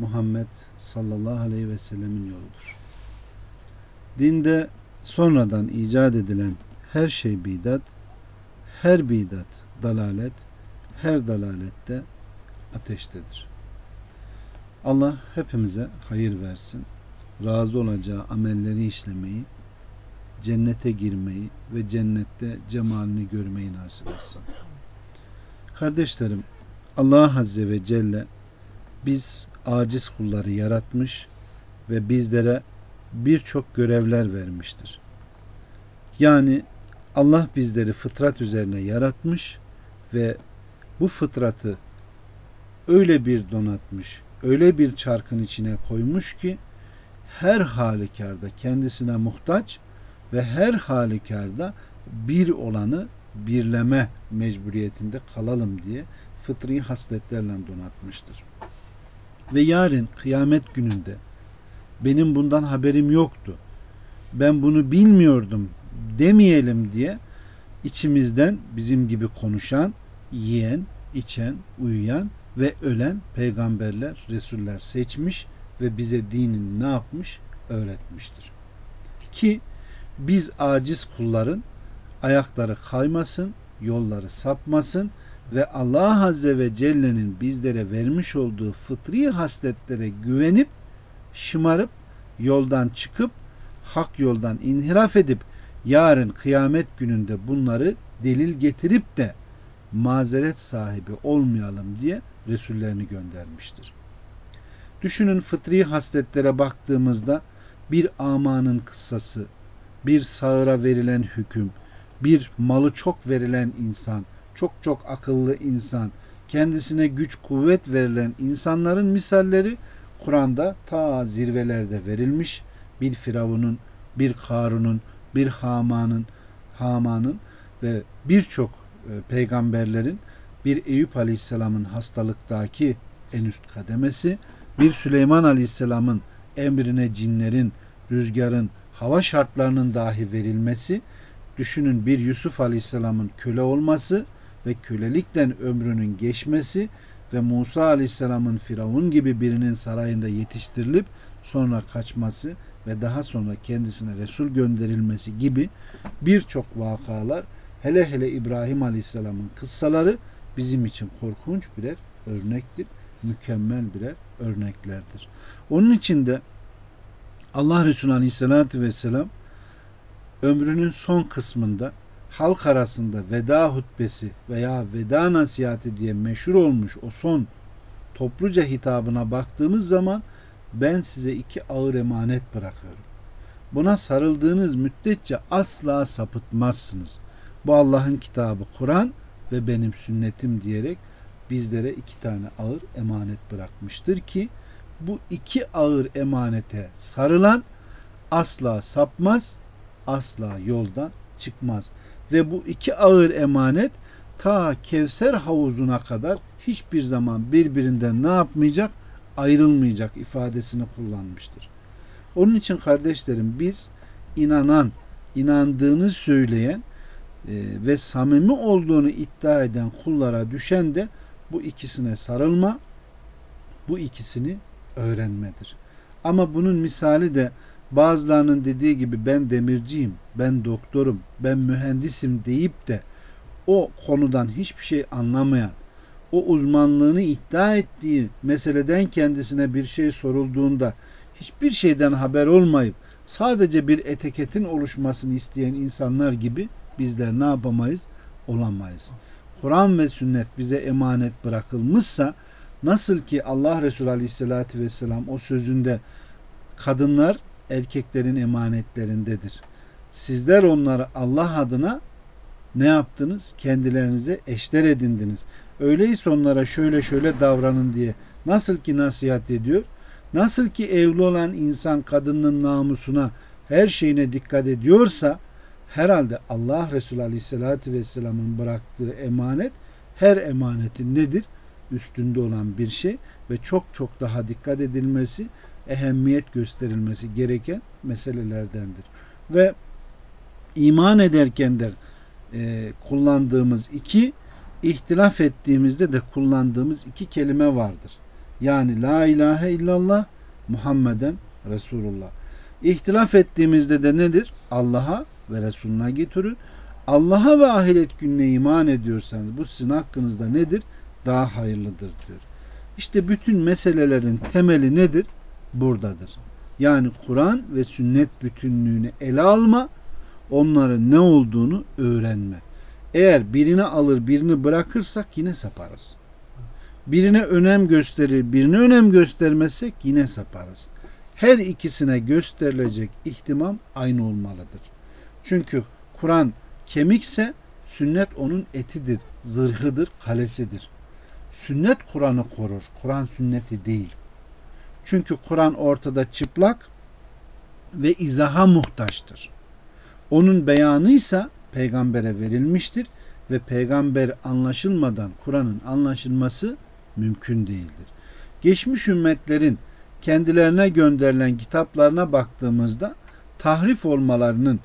Muhammed sallallahu aleyhi ve sellemin yoludur. Dinde sonradan icat edilen her şey bidat, her bidat dalalet, her dalalette ateştedir. Allah hepimize hayır versin. Razı olacağı amelleri işlemeyi, cennete girmeyi ve cennette cemalini görmeyi nasip etsin. Kardeşlerim, Allah Azze ve Celle biz aciz kulları yaratmış ve bizlere birçok görevler vermiştir. Yani Allah bizleri fıtrat üzerine yaratmış ve bu fıtratı öyle bir donatmış, öyle bir çarkın içine koymuş ki her halükarda kendisine muhtaç ve her halükarda bir olanı birleme mecburiyetinde kalalım diye fıtri hasletlerle donatmıştır. Ve yarın kıyamet gününde benim bundan haberim yoktu. Ben bunu bilmiyordum demeyelim diye içimizden bizim gibi konuşan, yiyen, içen, uyuyan ve ölen peygamberler, resuller seçmiş ve bize dinini ne yapmış? Öğretmiştir. Ki biz aciz kulların ayakları kaymasın, yolları sapmasın ve Allah Azze ve Celle'nin bizlere vermiş olduğu fıtri hasletlere güvenip şımarıp yoldan çıkıp hak yoldan inhiraf edip yarın kıyamet gününde bunları delil getirip de mazeret sahibi olmayalım diye Resullerini göndermiştir. Düşünün fıtri hasletlere baktığımızda bir amanın kıssası, bir sağıra verilen hüküm, bir malı çok verilen insan, çok çok akıllı insan, kendisine güç kuvvet verilen insanların misalleri Kur'an'da ta zirvelerde verilmiş. Bir Firavun'un, bir Karun'un, bir Haman'ın, Haman'ın ve birçok e, peygamberlerin bir Eyüp Aleyhisselam'ın hastalıktaki en üst kademesi, bir Süleyman Aleyhisselam'ın emrine cinlerin, rüzgarın, hava şartlarının dahi verilmesi, düşünün bir Yusuf Aleyhisselam'ın köle olması ve kölelikten ömrünün geçmesi ve Musa Aleyhisselam'ın Firavun gibi birinin sarayında yetiştirilip sonra kaçması ve daha sonra kendisine Resul gönderilmesi gibi birçok vakalar hele hele İbrahim Aleyhisselam'ın kıssaları bizim için korkunç birer örnektir. Mükemmel birer örneklerdir. Onun için de Allah Resulü Aleyhisselatü Vesselam ömrünün son kısmında halk arasında veda hutbesi veya veda nasihati diye meşhur olmuş o son topluca hitabına baktığımız zaman ben size iki ağır emanet bırakıyorum. Buna sarıldığınız müddetçe asla sapıtmazsınız. Bu Allah'ın kitabı Kur'an ve benim sünnetim diyerek bizlere iki tane ağır emanet bırakmıştır ki bu iki ağır emanete sarılan asla sapmaz, asla yoldan çıkmaz. Ve bu iki ağır emanet ta Kevser havuzuna kadar hiçbir zaman birbirinden ne yapmayacak? Ayrılmayacak ifadesini kullanmıştır. Onun için kardeşlerim biz inanan, inandığını söyleyen e, ve samimi olduğunu iddia eden kullara düşen de bu ikisine sarılma, bu ikisini öğrenmedir. Ama bunun misali de bazılarının dediği gibi ben demirciyim, ben doktorum, ben mühendisim deyip de o konudan hiçbir şey anlamayan, o uzmanlığını iddia ettiği meseleden kendisine bir şey sorulduğunda hiçbir şeyden haber olmayıp sadece bir etiketin oluşmasını isteyen insanlar gibi bizler ne yapamayız? Olamayız. Kur'an ve sünnet bize emanet bırakılmışsa nasıl ki Allah Resulü Aleyhisselatü Vesselam o sözünde kadınlar erkeklerin emanetlerindedir. Sizler onları Allah adına ne yaptınız? Kendilerinize eşler edindiniz. Öyleyse onlara şöyle şöyle davranın diye nasıl ki nasihat ediyor? Nasıl ki evli olan insan kadının namusuna her şeyine dikkat ediyorsa herhalde Allah Resulü Aleyhisselatü Vesselam'ın bıraktığı emanet her emanetin nedir? Üstünde olan bir şey ve çok çok daha dikkat edilmesi, ehemmiyet gösterilmesi gereken meselelerdendir. Ve iman ederken de e, kullandığımız iki, ihtilaf ettiğimizde de kullandığımız iki kelime vardır. Yani La ilahe illallah Muhammeden Resulullah. İhtilaf ettiğimizde de nedir? Allah'a ve Resuluna getirin. Allah'a ve ahiret gününe iman ediyorsanız bu sizin hakkınızda nedir? Daha hayırlıdır diyor. İşte bütün meselelerin temeli nedir? Buradadır. Yani Kur'an ve sünnet bütünlüğünü ele alma, onların ne olduğunu öğrenme. Eğer birini alır birini bırakırsak yine saparız. Birine önem gösterir, birine önem göstermezsek yine saparız. Her ikisine gösterilecek ihtimam aynı olmalıdır. Çünkü Kur'an kemikse sünnet onun etidir, zırhıdır, kalesidir. Sünnet Kur'an'ı korur. Kur'an sünneti değil. Çünkü Kur'an ortada çıplak ve izaha muhtaçtır. Onun beyanı ise peygambere verilmiştir ve peygamber anlaşılmadan Kur'an'ın anlaşılması mümkün değildir. Geçmiş ümmetlerin kendilerine gönderilen kitaplarına baktığımızda tahrif olmalarının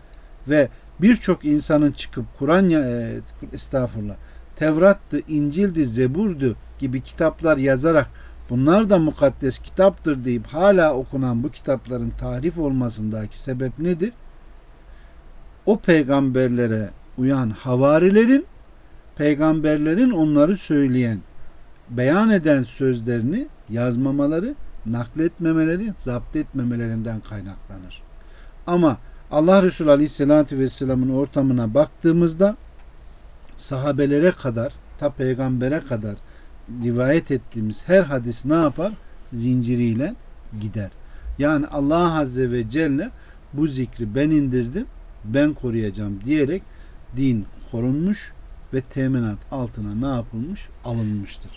ve birçok insanın çıkıp Kur'an e, estağfurullah Tevrat'tı, İncil'di, Zebur'du gibi kitaplar yazarak bunlar da mukaddes kitaptır deyip hala okunan bu kitapların tahrif olmasındaki sebep nedir? O peygamberlere uyan havarilerin peygamberlerin onları söyleyen beyan eden sözlerini yazmamaları, nakletmemeleri, zapt etmemelerinden kaynaklanır. Ama Allah Resulü Aleyhisselatü Vesselam'ın ortamına baktığımızda sahabelere kadar, ta peygambere kadar rivayet ettiğimiz her hadis ne yapar? Zinciriyle gider. Yani Allah Azze ve Celle bu zikri ben indirdim, ben koruyacağım diyerek din korunmuş ve teminat altına ne yapılmış? Alınmıştır.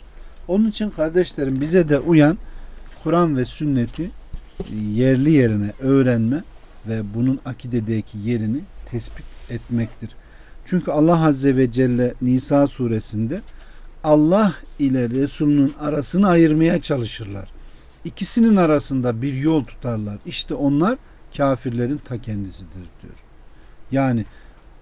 Onun için kardeşlerim bize de uyan Kur'an ve sünneti yerli yerine öğrenme ve bunun akidedeki yerini tespit etmektir. Çünkü Allah Azze ve Celle Nisa suresinde Allah ile Resulünün arasını ayırmaya çalışırlar. İkisinin arasında bir yol tutarlar. İşte onlar kafirlerin ta kendisidir diyor. Yani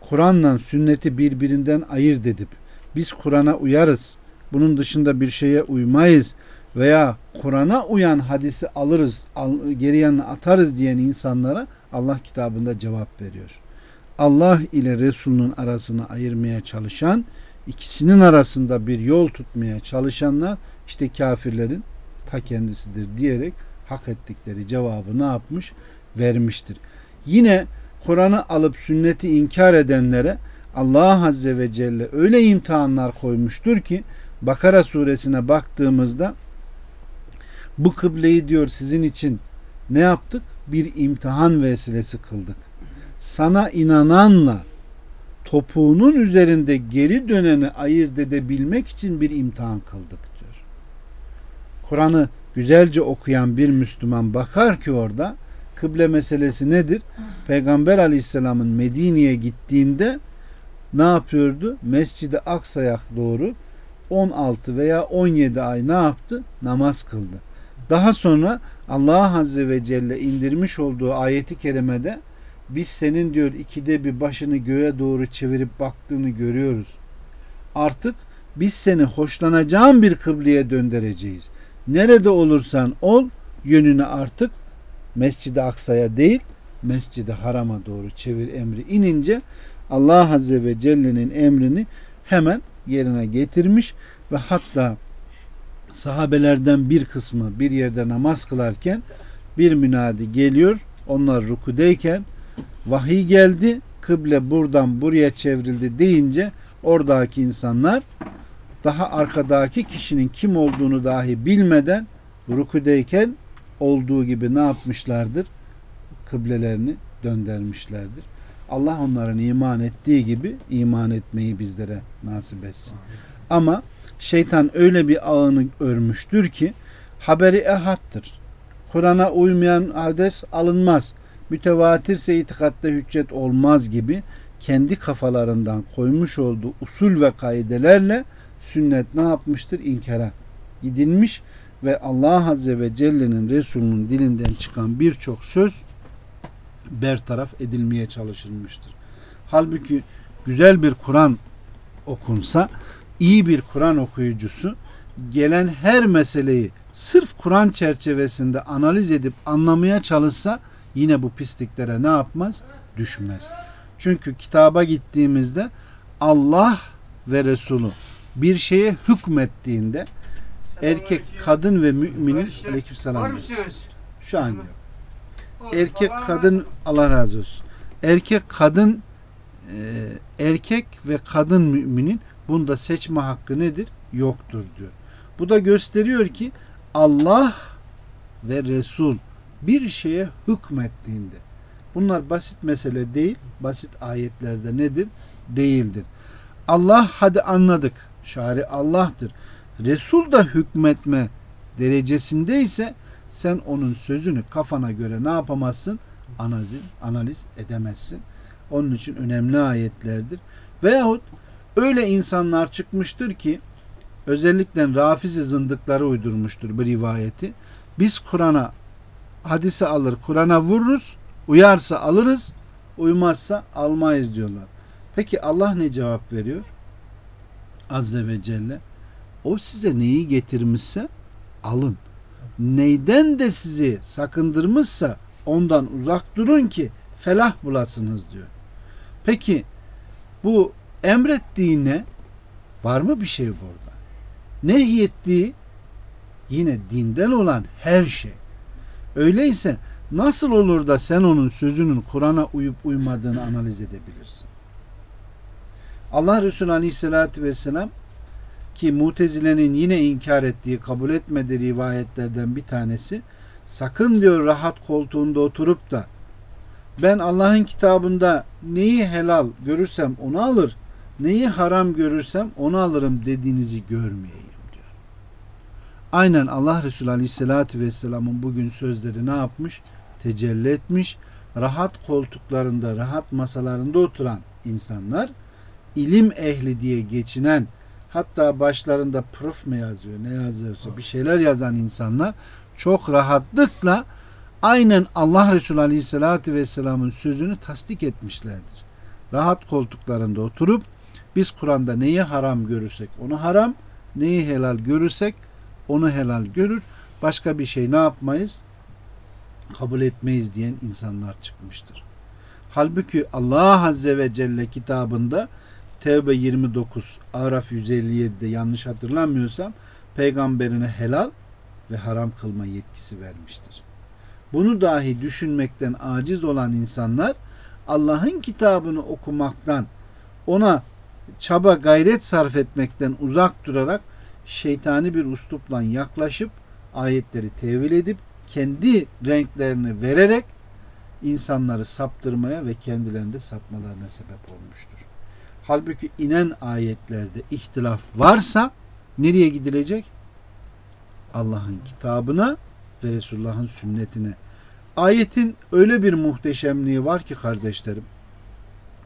Kur'an'la sünneti birbirinden ayırt edip biz Kur'an'a uyarız. Bunun dışında bir şeye uymayız veya Kur'an'a uyan hadisi alırız, geri yanına atarız diyen insanlara Allah kitabında cevap veriyor. Allah ile Resulünün arasını ayırmaya çalışan, ikisinin arasında bir yol tutmaya çalışanlar işte kafirlerin ta kendisidir diyerek hak ettikleri cevabı ne yapmış? Vermiştir. Yine Kur'an'ı alıp sünneti inkar edenlere Allah Azze ve Celle öyle imtihanlar koymuştur ki Bakara suresine baktığımızda bu kıbleyi diyor sizin için ne yaptık? Bir imtihan vesilesi kıldık. Sana inananla topuğunun üzerinde geri döneni ayırt edebilmek için bir imtihan kıldık diyor. Kur'an'ı güzelce okuyan bir Müslüman bakar ki orada kıble meselesi nedir? Peygamber aleyhisselamın Medine'ye gittiğinde ne yapıyordu? Mescid-i Aksa'ya doğru 16 veya 17 ay ne yaptı? Namaz kıldı. Daha sonra Allah Azze ve Celle indirmiş olduğu ayeti kerimede biz senin diyor ikide bir başını göğe doğru çevirip baktığını görüyoruz. Artık biz seni hoşlanacağın bir kıbleye döndüreceğiz. Nerede olursan ol yönünü artık Mescid-i Aksa'ya değil Mescid-i Haram'a doğru çevir emri inince Allah Azze ve Celle'nin emrini hemen yerine getirmiş ve hatta sahabelerden bir kısmı bir yerde namaz kılarken bir münadi geliyor. Onlar rukudeyken vahiy geldi. Kıble buradan buraya çevrildi deyince oradaki insanlar daha arkadaki kişinin kim olduğunu dahi bilmeden rukudeyken olduğu gibi ne yapmışlardır? Kıblelerini döndürmüşlerdir. Allah onların iman ettiği gibi iman etmeyi bizlere nasip etsin. Ama şeytan öyle bir ağını örmüştür ki haberi ehattır. Kur'an'a uymayan hadis alınmaz. Mütevatirse itikatta hüccet olmaz gibi kendi kafalarından koymuş olduğu usul ve kaidelerle sünnet ne yapmıştır? İnkara gidilmiş ve Allah Azze ve Celle'nin Resulünün dilinden çıkan birçok söz bertaraf edilmeye çalışılmıştır. Halbuki güzel bir Kur'an okunsa, iyi bir Kur'an okuyucusu gelen her meseleyi sırf Kur'an çerçevesinde analiz edip anlamaya çalışsa yine bu pisliklere ne yapmaz? Düşmez. Çünkü kitaba gittiğimizde Allah ve Resulü bir şeye hükmettiğinde erkek, kadın ve müminin aleykümselam şu an yok. Erkek, kadın Allah razı olsun. Erkek, kadın e, erkek ve kadın müminin bunda seçme hakkı nedir? Yoktur diyor. Bu da gösteriyor ki Allah ve Resul bir şeye hükmettiğinde bunlar basit mesele değil, basit ayetlerde nedir? Değildir. Allah hadi anladık. Şari Allah'tır. Resul da hükmetme derecesindeyse sen onun sözünü kafana göre ne yapamazsın? Analiz, analiz edemezsin. Onun için önemli ayetlerdir. Veyahut öyle insanlar çıkmıştır ki özellikle rafizi zındıkları uydurmuştur bu rivayeti. Biz Kur'an'a hadise alır, Kur'an'a vururuz, uyarsa alırız, uymazsa almayız diyorlar. Peki Allah ne cevap veriyor? Azze ve Celle o size neyi getirmişse alın. Neyden de sizi sakındırmışsa ondan uzak durun ki felah bulasınız diyor. Peki bu emrettiğine var mı bir şey burada? Nehyettiği yine dinden olan her şey. Öyleyse nasıl olur da sen onun sözünün Kur'an'a uyup uymadığını analiz edebilirsin? Allah Resulü Aleyhisselatü Vesselam ki Mutezile'nin yine inkar ettiği, kabul etmediği rivayetlerden bir tanesi sakın diyor rahat koltuğunda oturup da ben Allah'ın kitabında neyi helal görürsem onu alır, neyi haram görürsem onu alırım dediğinizi görmeyeyim. Aynen Allah Resulü Aleyhisselatü Vesselam'ın bugün sözleri ne yapmış? Tecelli etmiş. Rahat koltuklarında, rahat masalarında oturan insanlar ilim ehli diye geçinen hatta başlarında prof mu yazıyor ne yazıyorsa bir şeyler yazan insanlar çok rahatlıkla aynen Allah Resulü Aleyhisselatü Vesselam'ın sözünü tasdik etmişlerdir. Rahat koltuklarında oturup biz Kur'an'da neyi haram görürsek onu haram, neyi helal görürsek onu helal görür. Başka bir şey ne yapmayız? Kabul etmeyiz diyen insanlar çıkmıştır. Halbuki Allah Azze ve Celle kitabında Tevbe 29, Araf 157'de yanlış hatırlamıyorsam peygamberine helal ve haram kılma yetkisi vermiştir. Bunu dahi düşünmekten aciz olan insanlar Allah'ın kitabını okumaktan, ona çaba gayret sarf etmekten uzak durarak şeytani bir uslupla yaklaşıp ayetleri tevil edip kendi renklerini vererek insanları saptırmaya ve kendilerinde sapmalarına sebep olmuştur. Halbuki inen ayetlerde ihtilaf varsa nereye gidilecek? Allah'ın kitabına ve Resulullah'ın sünnetine. Ayetin öyle bir muhteşemliği var ki kardeşlerim.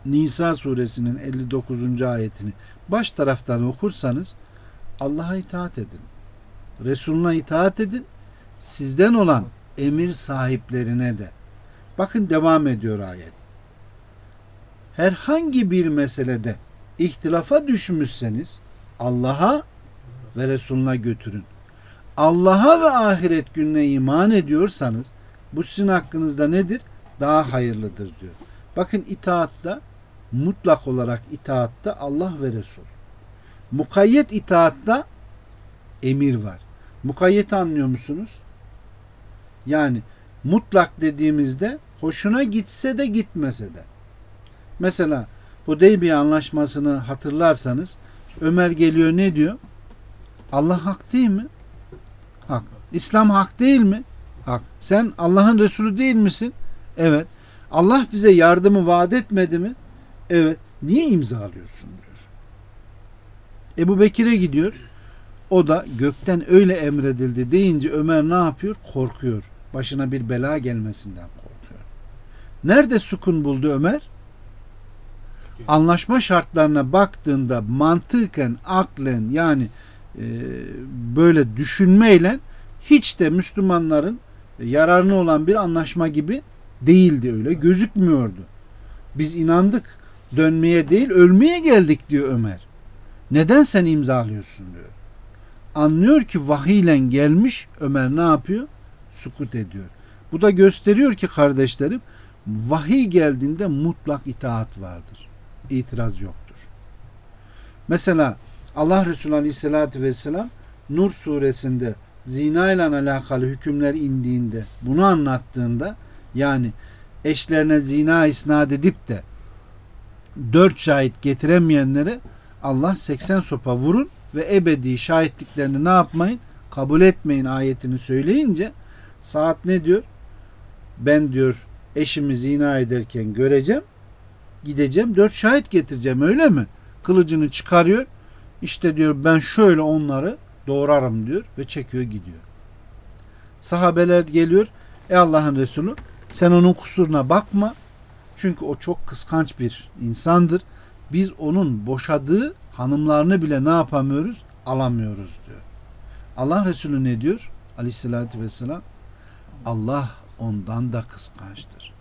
Nisa suresinin 59. ayetini baş taraftan okursanız Allah'a itaat edin. Resuluna itaat edin. Sizden olan emir sahiplerine de. Bakın devam ediyor ayet herhangi bir meselede ihtilafa düşmüşseniz Allah'a ve Resulüne götürün. Allah'a ve ahiret gününe iman ediyorsanız bu sizin hakkınızda nedir? Daha hayırlıdır diyor. Bakın itaatta mutlak olarak itaatta Allah ve Resul. Mukayyet itaatta emir var. Mukayyet anlıyor musunuz? Yani mutlak dediğimizde hoşuna gitse de gitmese de Mesela Hudeybiye anlaşmasını hatırlarsanız Ömer geliyor ne diyor? Allah hak değil mi? Hak. İslam hak değil mi? Hak. Sen Allah'ın Resulü değil misin? Evet. Allah bize yardımı vaat etmedi mi? Evet. Niye imzalıyorsun diyor. Ebu Bekir'e gidiyor. O da gökten öyle emredildi deyince Ömer ne yapıyor? Korkuyor. Başına bir bela gelmesinden korkuyor. Nerede sukun buldu Ömer? Anlaşma şartlarına baktığında mantıken, aklen yani e, böyle düşünmeyle hiç de Müslümanların yararına olan bir anlaşma gibi değildi öyle. Gözükmüyordu. Biz inandık. Dönmeye değil ölmeye geldik diyor Ömer. Neden sen imzalıyorsun diyor. Anlıyor ki vahiyle gelmiş Ömer ne yapıyor? Sukut ediyor. Bu da gösteriyor ki kardeşlerim vahiy geldiğinde mutlak itaat vardır. İtiraz yoktur. Mesela Allah Resulü Aleyhisselatü Vesselam Nur suresinde zina ile alakalı hükümler indiğinde bunu anlattığında yani eşlerine zina isnat edip de dört şahit getiremeyenlere Allah 80 sopa vurun ve ebedi şahitliklerini ne yapmayın? Kabul etmeyin ayetini söyleyince saat ne diyor? Ben diyor eşimi zina ederken göreceğim gideceğim dört şahit getireceğim öyle mi? Kılıcını çıkarıyor işte diyor ben şöyle onları doğrarım diyor ve çekiyor gidiyor. Sahabeler geliyor. E Allah'ın Resulü sen onun kusuruna bakma. Çünkü o çok kıskanç bir insandır. Biz onun boşadığı hanımlarını bile ne yapamıyoruz? Alamıyoruz diyor. Allah Resulü ne diyor? Aleyhissalatü vesselam Allah ondan da kıskançtır.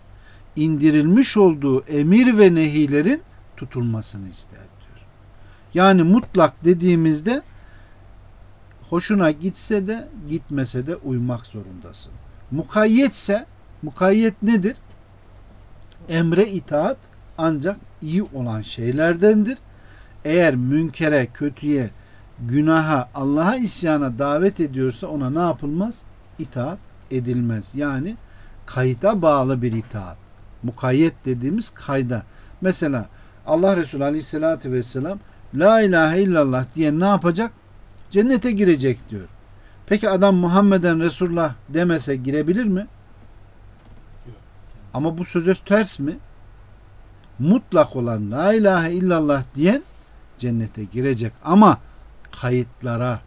İndirilmiş olduğu emir ve nehilerin tutulmasını ister diyor. Yani mutlak dediğimizde hoşuna gitse de gitmese de uymak zorundasın. Mukayyetse mukayyet nedir? Emre itaat ancak iyi olan şeylerdendir. Eğer münkere, kötüye, günaha, Allah'a isyana davet ediyorsa ona ne yapılmaz? İtaat edilmez. Yani kayda bağlı bir itaat. Mukayyet dediğimiz kayda. Mesela Allah Resulü Aleyhisselatü Vesselam La ilahe illallah diye ne yapacak? Cennete girecek diyor. Peki adam Muhammeden Resulullah demese girebilir mi? Ama bu söz ters mi? Mutlak olan La ilahe illallah diyen cennete girecek ama kayıtlara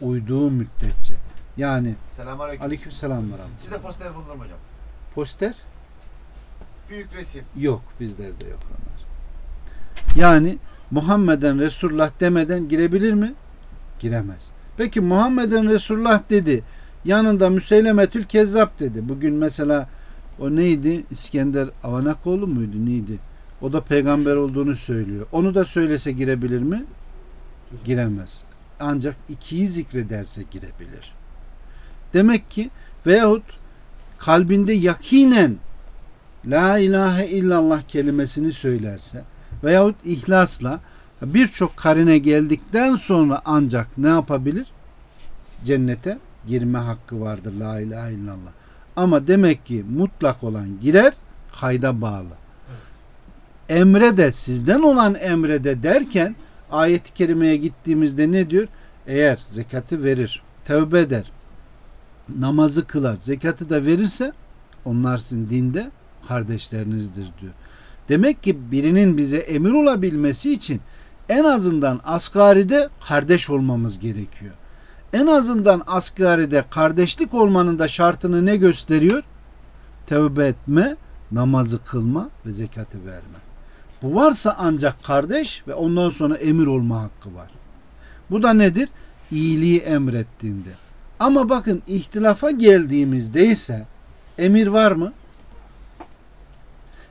uyduğu müddetçe. Yani Selamünaleyküm. aleyküm selam ve rahmetullah. Sizde poster bulunur mu hocam? Poster Büyük resim. yok. Bizlerde yok onlar. Yani Muhammeden Resulullah demeden girebilir mi? Giremez. Peki Muhammeden Resulullah dedi. Yanında Müseylemetül Kezzap dedi. Bugün mesela o neydi? İskender Avanakoğlu muydu? Neydi? O da peygamber olduğunu söylüyor. Onu da söylese girebilir mi? Giremez. Ancak ikiyi zikrederse girebilir. Demek ki veyahut kalbinde yakinen La ilahe illallah kelimesini söylerse veyahut ihlasla birçok karine geldikten sonra ancak ne yapabilir? Cennete girme hakkı vardır la ilahe illallah. Ama demek ki mutlak olan girer, kayda bağlı. Emre de sizden olan emre de derken ayet-i kerimeye gittiğimizde ne diyor? Eğer zekatı verir, tevbe eder, namazı kılar, zekatı da verirse onlar sizin dinde kardeşlerinizdir diyor. Demek ki birinin bize emir olabilmesi için en azından asgaride kardeş olmamız gerekiyor. En azından asgaride kardeşlik olmanın da şartını ne gösteriyor? Tevbe etme, namazı kılma ve zekatı verme. Bu varsa ancak kardeş ve ondan sonra emir olma hakkı var. Bu da nedir? İyiliği emrettiğinde. Ama bakın ihtilafa geldiğimizde ise emir var mı?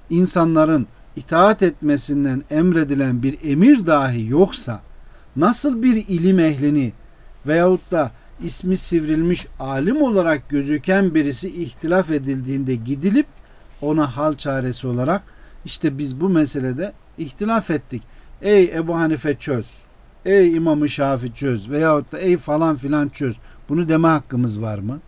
İnsanların itaat etmesinden emredilen bir emir dahi yoksa nasıl bir ilim ehlini veyahut da ismi sivrilmiş alim olarak gözüken birisi ihtilaf edildiğinde gidilip ona hal çaresi olarak işte biz bu meselede ihtilaf ettik. Ey Ebu Hanife çöz. Ey İmam-ı Şafi çöz. Veyahut da ey falan filan çöz. Bunu deme hakkımız var mı?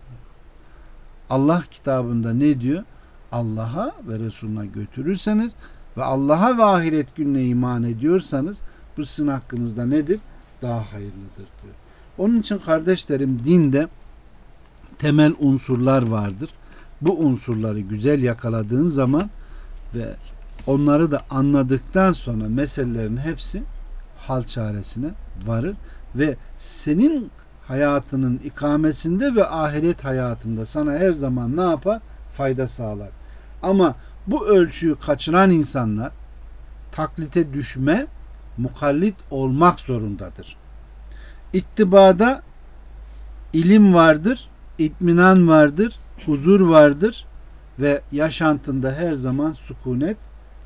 Allah kitabında ne diyor? Allah'a ve Resulüne götürürseniz ve Allah'a ve ahiret gününe iman ediyorsanız bu sizin hakkınızda nedir? Daha hayırlıdır diyor. Onun için kardeşlerim dinde temel unsurlar vardır. Bu unsurları güzel yakaladığın zaman ve onları da anladıktan sonra meselelerin hepsi hal çaresine varır ve senin hayatının ikamesinde ve ahiret hayatında sana her zaman ne yapar? Fayda sağlar. Ama bu ölçüyü kaçıran insanlar taklite düşme, mukallit olmak zorundadır. İttibada ilim vardır, itminan vardır, huzur vardır ve yaşantında her zaman sükunet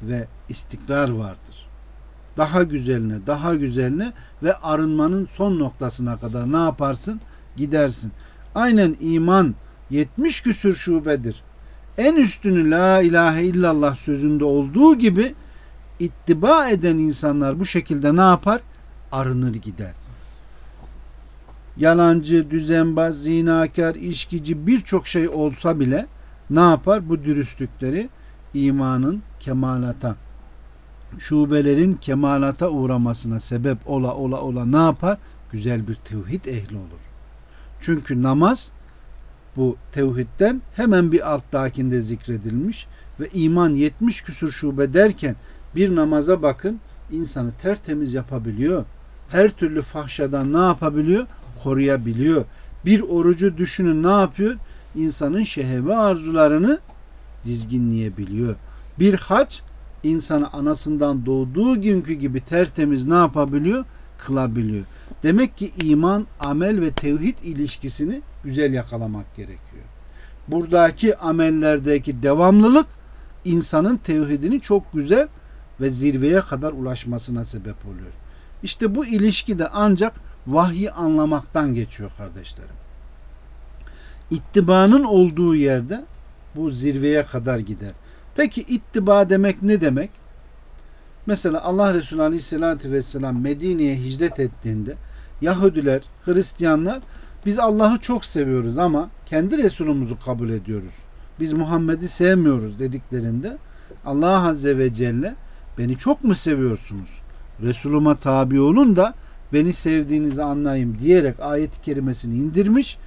ve istikrar vardır. Daha güzeline, daha güzeline ve arınmanın son noktasına kadar ne yaparsın? Gidersin. Aynen iman 70 küsür şubedir. En üstünü la ilahe illallah sözünde olduğu gibi ittiba eden insanlar bu şekilde ne yapar? Arınır gider. Yalancı, düzenbaz, zinakar, işkici birçok şey olsa bile ne yapar? Bu dürüstlükleri imanın kemalata, şubelerin kemalata uğramasına sebep ola ola ola ne yapar? Güzel bir tevhid ehli olur. Çünkü namaz bu tevhidden hemen bir alttakinde zikredilmiş ve iman 70 küsur şube derken bir namaza bakın insanı tertemiz yapabiliyor. Her türlü fahşadan ne yapabiliyor? Koruyabiliyor. Bir orucu düşünün ne yapıyor? İnsanın şehve arzularını dizginleyebiliyor. Bir hac insanı anasından doğduğu günkü gibi tertemiz ne yapabiliyor? Kılabiliyor. Demek ki iman, amel ve tevhid ilişkisini güzel yakalamak gerekiyor. Buradaki amellerdeki devamlılık insanın tevhidini çok güzel ve zirveye kadar ulaşmasına sebep oluyor. İşte bu ilişki de ancak vahyi anlamaktan geçiyor kardeşlerim. İttibanın olduğu yerde bu zirveye kadar gider. Peki ittiba demek ne demek? Mesela Allah Resulü Aleyhisselatü Vesselam Medine'ye hicret ettiğinde Yahudiler, Hristiyanlar biz Allah'ı çok seviyoruz ama kendi Resulümüzü kabul ediyoruz. Biz Muhammed'i sevmiyoruz dediklerinde Allah Azze ve Celle beni çok mu seviyorsunuz? Resuluma tabi olun da beni sevdiğinizi anlayayım diyerek ayet-i kerimesini indirmiş.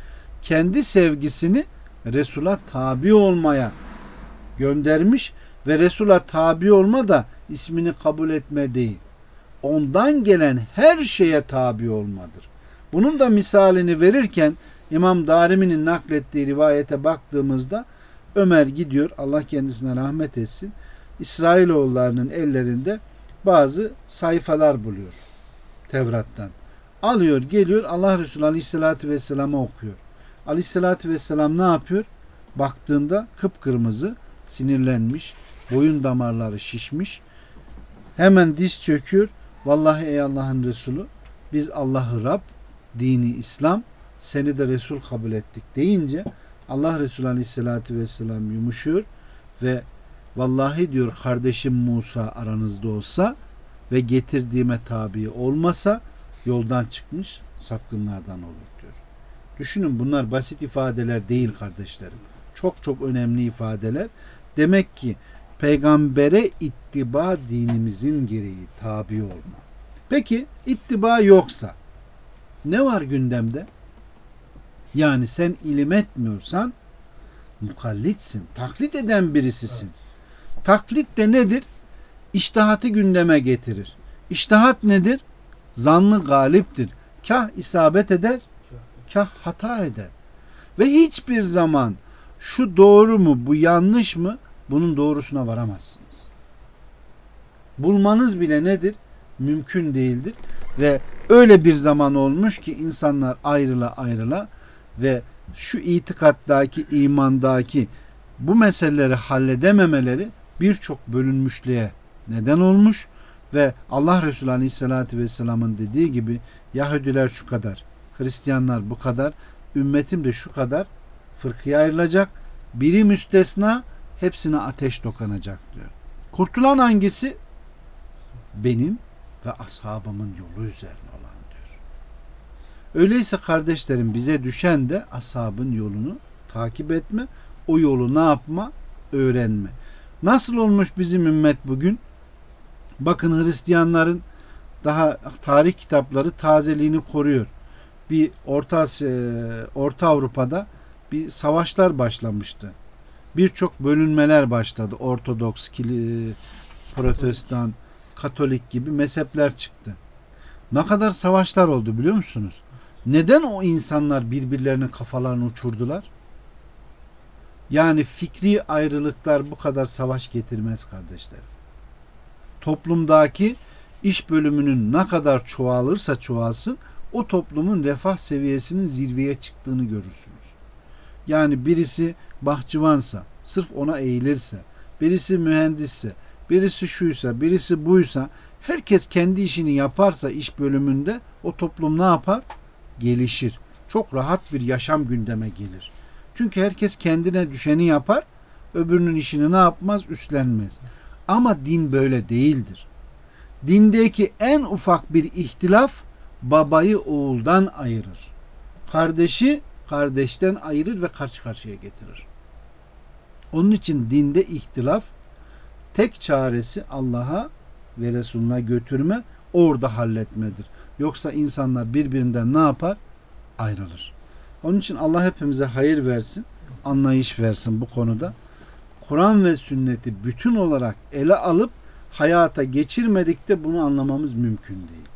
Kendi sevgisini Resul'a tabi olmaya göndermiş ve Resul'a tabi olma da ismini kabul etme değil. Ondan gelen her şeye tabi olmadır. Bunun da misalini verirken İmam Darimi'nin naklettiği rivayete baktığımızda Ömer gidiyor Allah kendisine rahmet etsin. İsrailoğullarının ellerinde bazı sayfalar buluyor Tevrat'tan. Alıyor geliyor Allah Resulü Aleyhisselatü Vesselam'a okuyor. Aleyhisselatü Vesselam ne yapıyor? Baktığında kıpkırmızı sinirlenmiş. Boyun damarları şişmiş. Hemen diz çöküyor. Vallahi ey Allah'ın Resulü biz Allah'ı Rab, dini İslam, seni de Resul kabul ettik deyince Allah Resulü Aleyhisselatü Vesselam yumuşuyor ve vallahi diyor kardeşim Musa aranızda olsa ve getirdiğime tabi olmasa yoldan çıkmış sapkınlardan olur. Düşünün bunlar basit ifadeler değil kardeşlerim. Çok çok önemli ifadeler. Demek ki peygambere ittiba dinimizin gereği tabi olma. Peki ittiba yoksa ne var gündemde? Yani sen ilim etmiyorsan mukallitsin. Taklit eden birisisin. Taklit de nedir? İştihatı gündeme getirir. İştihat nedir? Zanlı galiptir. Kah isabet eder, kah hata eder. Ve hiçbir zaman şu doğru mu, bu yanlış mı? Bunun doğrusuna varamazsınız. Bulmanız bile nedir? Mümkün değildir. Ve öyle bir zaman olmuş ki insanlar ayrıla ayrıla ve şu itikattaki, imandaki bu meseleleri halledememeleri birçok bölünmüşlüğe neden olmuş ve Allah Resulü Aleyhisselatü Vesselam'ın dediği gibi Yahudiler şu kadar, Hristiyanlar bu kadar, ümmetim de şu kadar fırkıya ayrılacak. Biri müstesna hepsine ateş dokanacak diyor. Kurtulan hangisi? Benim ve ashabımın yolu üzerine olan diyor. Öyleyse kardeşlerim bize düşen de ashabın yolunu takip etme, o yolu ne yapma? Öğrenme. Nasıl olmuş bizim ümmet bugün? Bakın Hristiyanların daha tarih kitapları tazeliğini koruyor. Bir Orta Asya, Orta Avrupa'da bir savaşlar başlamıştı. Birçok bölünmeler başladı. Ortodoks, kili, Protestan, Katolik gibi mezhepler çıktı. Ne kadar savaşlar oldu biliyor musunuz? Neden o insanlar birbirlerinin kafalarını uçurdular? Yani fikri ayrılıklar bu kadar savaş getirmez kardeşlerim. Toplumdaki iş bölümünün ne kadar çoğalırsa çoğalsın o toplumun refah seviyesinin zirveye çıktığını görürsünüz. Yani birisi bahçıvansa, sırf ona eğilirse, birisi mühendisse, birisi şuysa, birisi buysa, herkes kendi işini yaparsa iş bölümünde o toplum ne yapar? Gelişir. Çok rahat bir yaşam gündeme gelir. Çünkü herkes kendine düşeni yapar, öbürünün işini ne yapmaz? Üstlenmez. Ama din böyle değildir. Dindeki en ufak bir ihtilaf babayı oğuldan ayırır. Kardeşi kardeşten ayırır ve karşı karşıya getirir. Onun için dinde ihtilaf tek çaresi Allah'a ve Resulüne götürme, orada halletmedir. Yoksa insanlar birbirinden ne yapar? Ayrılır. Onun için Allah hepimize hayır versin, anlayış versin bu konuda. Kur'an ve sünneti bütün olarak ele alıp hayata geçirmedik de bunu anlamamız mümkün değil.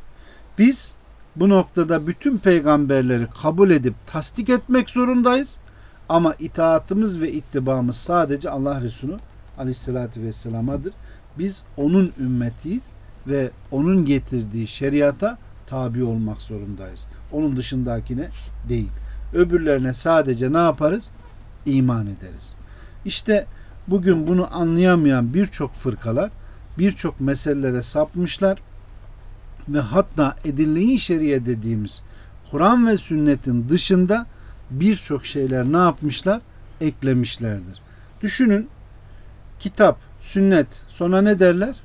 Biz bu noktada bütün peygamberleri kabul edip tasdik etmek zorundayız. Ama itaatımız ve ittibamız sadece Allah Resulü aleyhissalatü vesselamadır. Biz onun ümmetiyiz ve onun getirdiği şeriata tabi olmak zorundayız. Onun dışındakine değil. Öbürlerine sadece ne yaparız? İman ederiz. İşte bugün bunu anlayamayan birçok fırkalar birçok meselelere sapmışlar ve hatta edilleyi şeriye dediğimiz Kur'an ve sünnetin dışında birçok şeyler ne yapmışlar? Eklemişlerdir. Düşünün kitap, sünnet sonra ne derler?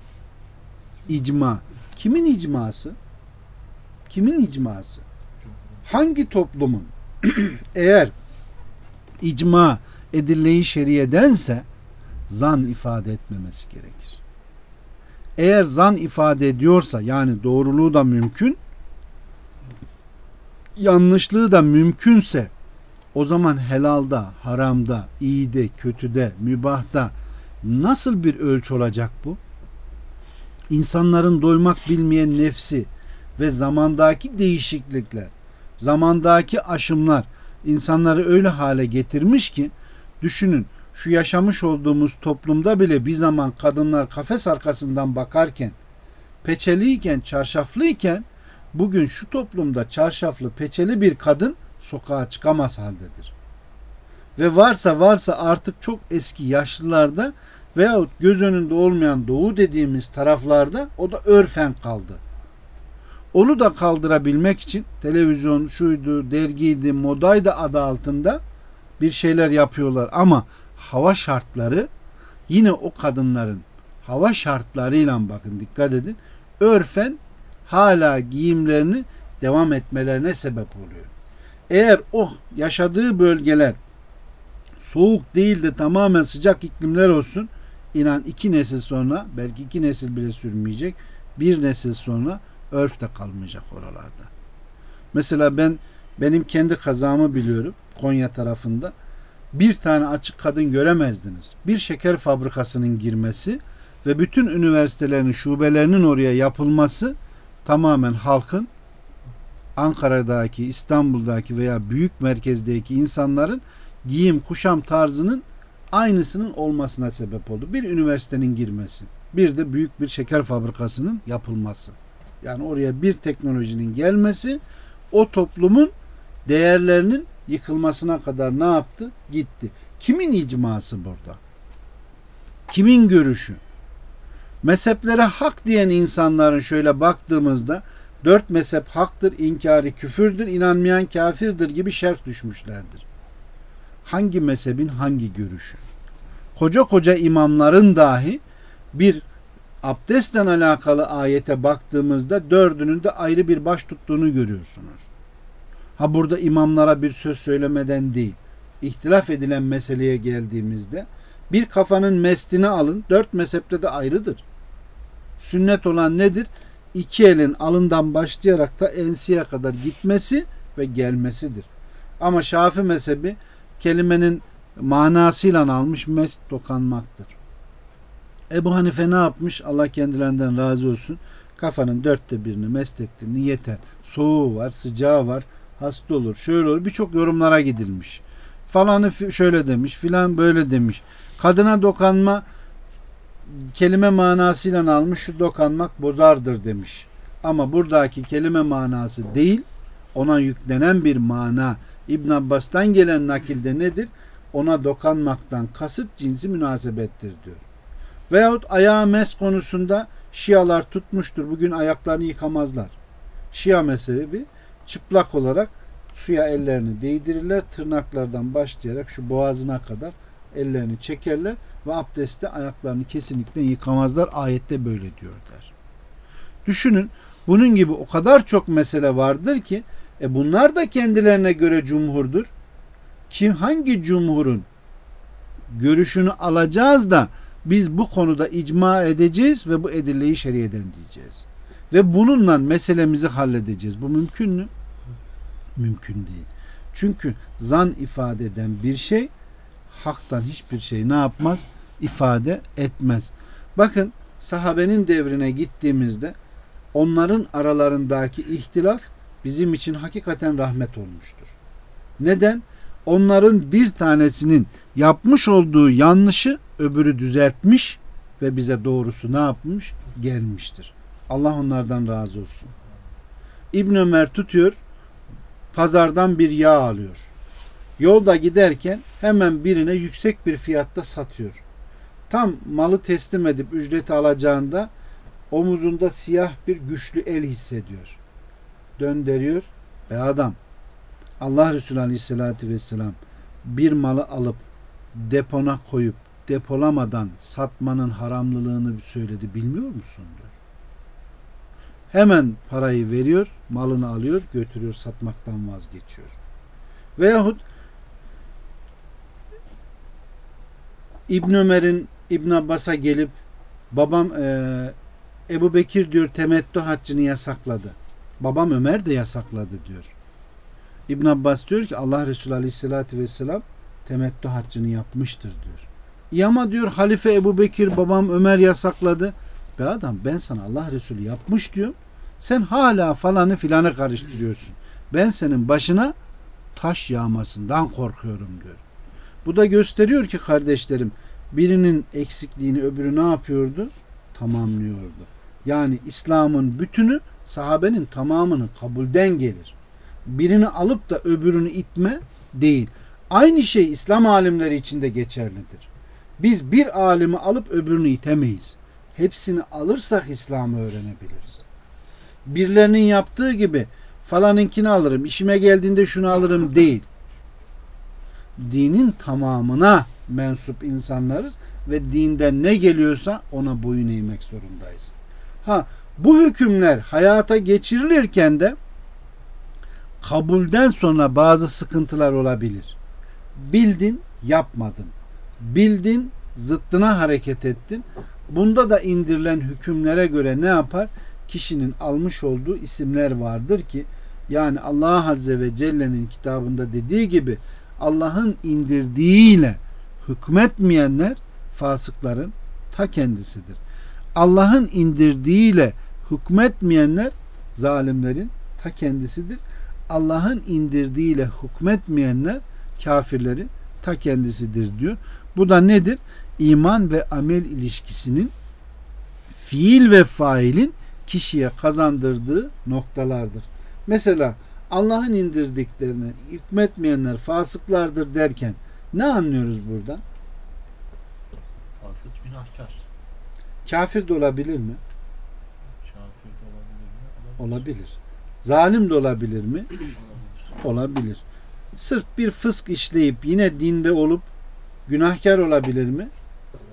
İcma. Kimin icması? Kimin icması? Hangi toplumun eğer icma edilleyi şeriyedense zan ifade etmemesi gerekir. Eğer zan ifade ediyorsa yani doğruluğu da mümkün yanlışlığı da mümkünse o zaman helalda, haramda, iyide, kötüde, mübahta nasıl bir ölçü olacak bu? İnsanların doymak bilmeyen nefsi ve zamandaki değişiklikler, zamandaki aşımlar insanları öyle hale getirmiş ki düşünün şu yaşamış olduğumuz toplumda bile bir zaman kadınlar kafes arkasından bakarken, peçeliyken, çarşaflıyken bugün şu toplumda çarşaflı, peçeli bir kadın sokağa çıkamaz haldedir. Ve varsa varsa artık çok eski yaşlılarda veyahut göz önünde olmayan doğu dediğimiz taraflarda o da örfen kaldı. Onu da kaldırabilmek için televizyon şuydu, dergiydi, modaydı adı altında bir şeyler yapıyorlar ama hava şartları yine o kadınların hava şartlarıyla bakın dikkat edin örfen hala giyimlerini devam etmelerine sebep oluyor. Eğer o yaşadığı bölgeler soğuk değil de tamamen sıcak iklimler olsun inan iki nesil sonra belki iki nesil bile sürmeyecek bir nesil sonra örf de kalmayacak oralarda. Mesela ben benim kendi kazamı biliyorum Konya tarafında bir tane açık kadın göremezdiniz. Bir şeker fabrikasının girmesi ve bütün üniversitelerin şubelerinin oraya yapılması tamamen halkın Ankara'daki, İstanbul'daki veya büyük merkezdeki insanların giyim, kuşam tarzının aynısının olmasına sebep oldu. Bir üniversitenin girmesi, bir de büyük bir şeker fabrikasının yapılması. Yani oraya bir teknolojinin gelmesi o toplumun değerlerinin yıkılmasına kadar ne yaptı? Gitti. Kimin icması burada? Kimin görüşü? Mezheplere hak diyen insanların şöyle baktığımızda dört mezhep haktır, inkarı küfürdür, inanmayan kafirdir gibi şerh düşmüşlerdir. Hangi mezhebin hangi görüşü? Koca koca imamların dahi bir abdestle alakalı ayete baktığımızda dördünün de ayrı bir baş tuttuğunu görüyorsunuz. Ha burada imamlara bir söz söylemeden değil, ihtilaf edilen meseleye geldiğimizde bir kafanın mestini alın, dört mezhepte de ayrıdır. Sünnet olan nedir? İki elin alından başlayarak da enseye kadar gitmesi ve gelmesidir. Ama Şafi mezhebi kelimenin manasıyla almış mest dokanmaktır. Ebu Hanife ne yapmış? Allah kendilerinden razı olsun. Kafanın dörtte birini mest ettiğini yeter. Soğuğu var, sıcağı var, hasta olur, şöyle olur. Birçok yorumlara gidilmiş. Falanı şöyle demiş, filan böyle demiş. Kadına dokanma kelime manasıyla almış, şu dokanmak bozardır demiş. Ama buradaki kelime manası değil, ona yüklenen bir mana. İbn Abbas'tan gelen nakilde nedir? Ona dokanmaktan kasıt cinsi münasebettir diyor. Veyahut ayağı mes konusunda Şialar tutmuştur. Bugün ayaklarını yıkamazlar. Şia mezhebi çıplak olarak suya ellerini değdirirler. Tırnaklardan başlayarak şu boğazına kadar ellerini çekerler ve abdestte ayaklarını kesinlikle yıkamazlar. Ayette böyle diyorlar. Düşünün bunun gibi o kadar çok mesele vardır ki e bunlar da kendilerine göre cumhurdur. Kim hangi cumhurun görüşünü alacağız da biz bu konuda icma edeceğiz ve bu edilleyi şeriyeden diyeceğiz. Ve bununla meselemizi halledeceğiz. Bu mümkün mü? Mümkün değil. Çünkü zan ifade eden bir şey haktan hiçbir şey ne yapmaz? ifade etmez. Bakın sahabenin devrine gittiğimizde onların aralarındaki ihtilaf bizim için hakikaten rahmet olmuştur. Neden? Onların bir tanesinin yapmış olduğu yanlışı öbürü düzeltmiş ve bize doğrusu ne yapmış? Gelmiştir. Allah onlardan razı olsun. İbn Ömer tutuyor, pazardan bir yağ alıyor. Yolda giderken hemen birine yüksek bir fiyatta satıyor. Tam malı teslim edip ücreti alacağında omuzunda siyah bir güçlü el hissediyor. Döndürüyor. Be adam Allah Resulü Aleyhisselatü Vesselam bir malı alıp depona koyup depolamadan satmanın haramlılığını söyledi bilmiyor musun diyor. Hemen parayı veriyor, malını alıyor, götürüyor, satmaktan vazgeçiyor. Veyahut İbn Ömer'in İbn Abbas'a gelip babam e, Ebu Bekir diyor temettü haccını yasakladı. Babam Ömer de yasakladı diyor. İbn Abbas diyor ki Allah Resulü Aleyhisselatü Vesselam temettü haccını yapmıştır diyor. İyi ama diyor Halife Ebu Bekir babam Ömer yasakladı. Be adam ben sana Allah Resulü yapmış diyor. Sen hala falanı filanı karıştırıyorsun. Ben senin başına taş yağmasından korkuyorum diyor. Bu da gösteriyor ki kardeşlerim birinin eksikliğini öbürü ne yapıyordu? Tamamlıyordu. Yani İslam'ın bütünü sahabenin tamamını kabulden gelir. Birini alıp da öbürünü itme değil. Aynı şey İslam alimleri için de geçerlidir. Biz bir alimi alıp öbürünü itemeyiz. Hepsini alırsak İslam'ı öğrenebiliriz. Birilerinin yaptığı gibi falanınkini alırım, işime geldiğinde şunu alırım değil. Dinin tamamına mensup insanlarız ve dinden ne geliyorsa ona boyun eğmek zorundayız. Ha bu hükümler hayata geçirilirken de kabulden sonra bazı sıkıntılar olabilir. Bildin, yapmadın. Bildin, zıttına hareket ettin. Bunda da indirilen hükümlere göre ne yapar? Kişinin almış olduğu isimler vardır ki yani Allah Azze ve Celle'nin kitabında dediği gibi Allah'ın indirdiğiyle hükmetmeyenler fasıkların ta kendisidir. Allah'ın indirdiğiyle hükmetmeyenler zalimlerin ta kendisidir. Allah'ın indirdiğiyle hükmetmeyenler kafirlerin ta kendisidir diyor. Bu da nedir? İman ve amel ilişkisinin fiil ve failin kişiye kazandırdığı noktalardır. Mesela Allah'ın indirdiklerini hükmetmeyenler fasıklardır derken ne anlıyoruz buradan? Fasık günahkar. Kafir de olabilir mi? Şafir de olabilir mi? Olabilir. Zalim de olabilir mi? Olabilir. Olabilir. Sırf bir fısk işleyip yine dinde olup günahkar olabilir mi?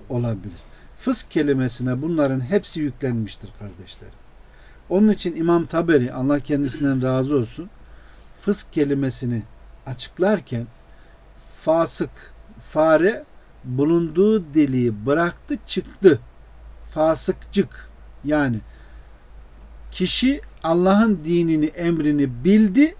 Olabilir. Fısk kelimesine bunların hepsi yüklenmiştir kardeşlerim. Onun için İmam Taberi Allah kendisinden razı olsun fısk kelimesini açıklarken fasık, fare bulunduğu deliği bıraktı çıktı. Fasıkcık yani kişi Allah'ın dinini emrini bildi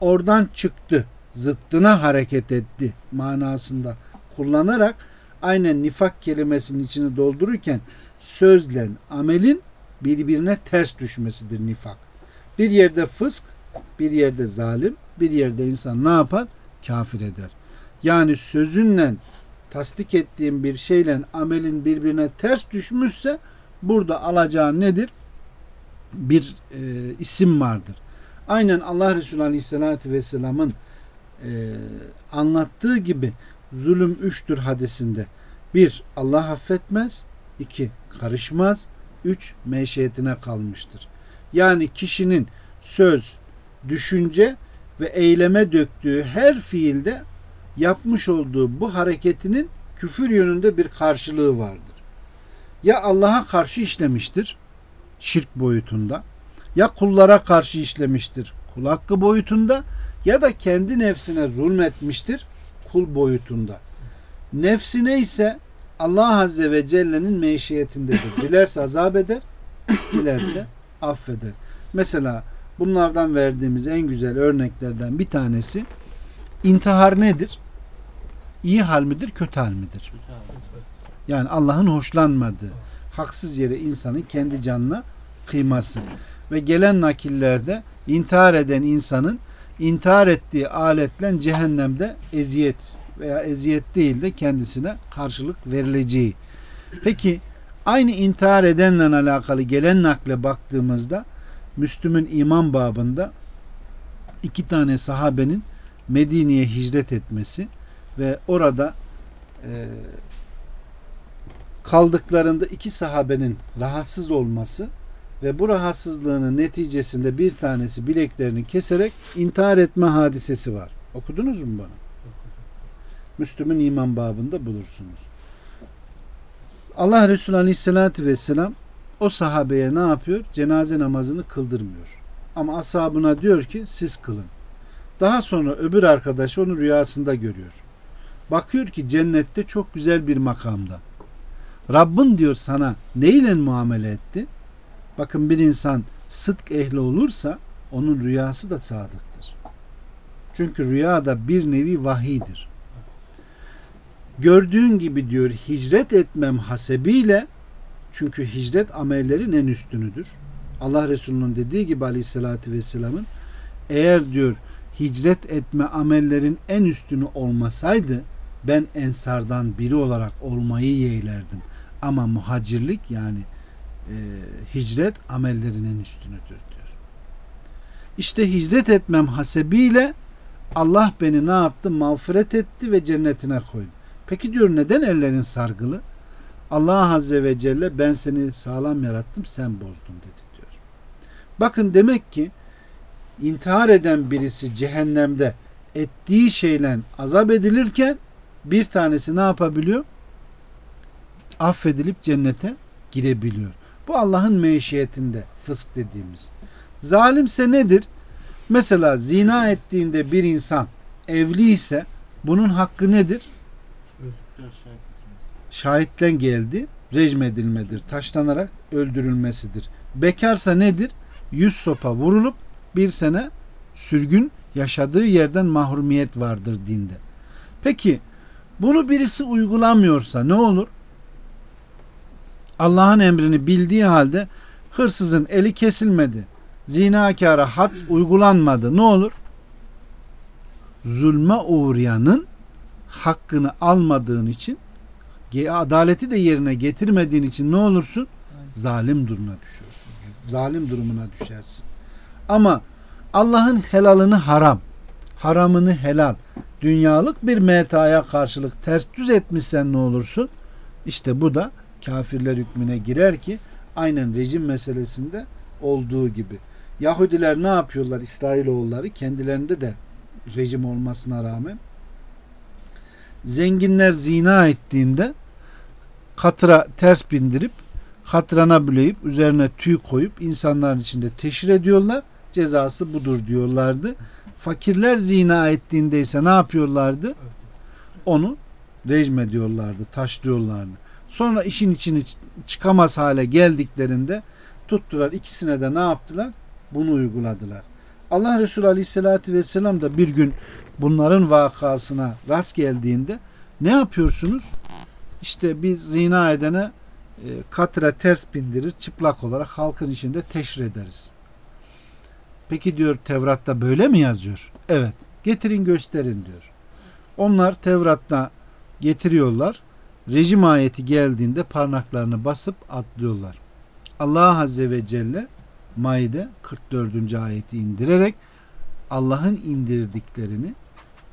oradan çıktı zıttına hareket etti manasında kullanarak aynen nifak kelimesinin içini doldururken sözle amelin birbirine ters düşmesidir nifak. Bir yerde fısk, bir yerde zalim, bir yerde insan ne yapar? Kafir eder. Yani sözünle tasdik ettiğin bir şeyle amelin birbirine ters düşmüşse burada alacağın nedir? Bir e, isim vardır. Aynen Allah Resulü Aleyhisselatü Vesselam'ın e, anlattığı gibi zulüm üçtür hadisinde. Bir, Allah affetmez. iki karışmaz. Üç, meşiyetine kalmıştır. Yani kişinin söz, düşünce ve eyleme döktüğü her fiilde yapmış olduğu bu hareketinin küfür yönünde bir karşılığı vardır. Ya Allah'a karşı işlemiştir, şirk boyutunda, ya kullara karşı işlemiştir, kul hakkı boyutunda, ya da kendi nefsine zulmetmiştir, kul boyutunda. Nefsine ise Allah Azze ve Celle'nin meşiyetindedir. Dilerse azap eder, dilerse affeder. Mesela bunlardan verdiğimiz en güzel örneklerden bir tanesi intihar nedir? İyi hal midir, kötü hal midir? Yani Allah'ın hoşlanmadığı, haksız yere insanın kendi canına kıyması. Ve gelen nakillerde intihar eden insanın intihar ettiği aletle cehennemde eziyet veya eziyet değil de kendisine karşılık verileceği. Peki aynı intihar edenle alakalı gelen nakle baktığımızda Müslüm'ün iman babında iki tane sahabenin Medine'ye hicret etmesi ve orada e, kaldıklarında iki sahabenin rahatsız olması ve bu rahatsızlığının neticesinde bir tanesi bileklerini keserek intihar etme hadisesi var. Okudunuz mu bana? Müslüm'ün iman babında bulursunuz. Allah Resulü Aleyhisselatü Vesselam o sahabeye ne yapıyor? Cenaze namazını kıldırmıyor. Ama ashabına diyor ki siz kılın. Daha sonra öbür arkadaş onu rüyasında görüyor. Bakıyor ki cennette çok güzel bir makamda. Rabbin diyor sana neyle muamele etti? Bakın bir insan sıdk ehli olursa onun rüyası da sadıktır. Çünkü rüya da bir nevi vahidir. Gördüğün gibi diyor hicret etmem hasebiyle çünkü hicret amellerin en üstünüdür. Allah Resulü'nün dediği gibi aleyhissalatü vesselamın eğer diyor hicret etme amellerin en üstünü olmasaydı ben ensardan biri olarak olmayı yeğlerdim. Ama muhacirlik yani e, hicret amellerin en üstünüdür diyor. İşte hicret etmem hasebiyle Allah beni ne yaptı? Mağfiret etti ve cennetine koydu. Peki diyor neden ellerin sargılı? Allah Azze ve Celle ben seni sağlam yarattım sen bozdun dedi diyor. Bakın demek ki intihar eden birisi cehennemde ettiği şeyle azap edilirken bir tanesi ne yapabiliyor? Affedilip cennete girebiliyor. Bu Allah'ın meşiyetinde fısk dediğimiz. Zalimse nedir? Mesela zina ettiğinde bir insan evli ise bunun hakkı nedir? Şahitten geldi, rejim edilmedir, taşlanarak öldürülmesidir. Bekarsa nedir? Yüz sopa vurulup bir sene sürgün yaşadığı yerden mahrumiyet vardır dinde. Peki bunu birisi uygulamıyorsa ne olur? Allah'ın emrini bildiği halde hırsızın eli kesilmedi. Zinakara had uygulanmadı. Ne olur? Zulme uğrayanın hakkını almadığın için adaleti de yerine getirmediğin için ne olursun? Zalim durumuna düşüyorsun. Zalim durumuna düşersin. Ama Allah'ın helalını haram, haramını helal, dünyalık bir metaya karşılık ters düz etmişsen ne olursun? İşte bu da kafirler hükmüne girer ki aynen rejim meselesinde olduğu gibi. Yahudiler ne yapıyorlar İsrailoğulları kendilerinde de rejim olmasına rağmen zenginler zina ettiğinde katıra ters bindirip katrana büleyip üzerine tüy koyup insanların içinde teşhir ediyorlar. Cezası budur diyorlardı. Fakirler zina ettiğinde ise ne yapıyorlardı? Onu rejim ediyorlardı, taşlıyorlardı. Sonra işin içini çıkamaz hale geldiklerinde tuttular ikisine de ne yaptılar? Bunu uyguladılar. Allah Resulü Aleyhisselatü Vesselam da bir gün bunların vakasına rast geldiğinde ne yapıyorsunuz? İşte biz zina edene e, ters bindirir, çıplak olarak halkın içinde teşhir ederiz. Peki diyor Tevrat'ta böyle mi yazıyor? Evet. Getirin gösterin diyor. Onlar Tevrat'ta getiriyorlar. Rejim ayeti geldiğinde parmaklarını basıp atlıyorlar. Allah Azze ve Celle Maide 44. ayeti indirerek Allah'ın indirdiklerini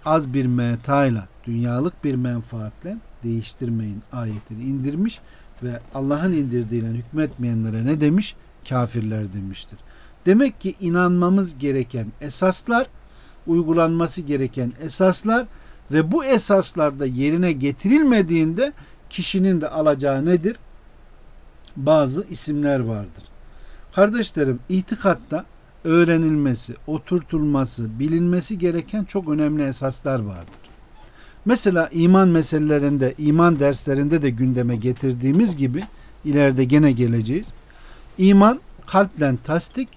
az bir metayla, dünyalık bir menfaatle değiştirmeyin ayetini indirmiş ve Allah'ın indirdiğiyle hükmetmeyenlere ne demiş? Kafirler demiştir. Demek ki inanmamız gereken esaslar, uygulanması gereken esaslar ve bu esaslarda yerine getirilmediğinde kişinin de alacağı nedir? Bazı isimler vardır. Kardeşlerim, itikatta öğrenilmesi, oturtulması, bilinmesi gereken çok önemli esaslar vardır. Mesela iman meselelerinde, iman derslerinde de gündeme getirdiğimiz gibi ileride gene geleceğiz. İman kalple tasdik,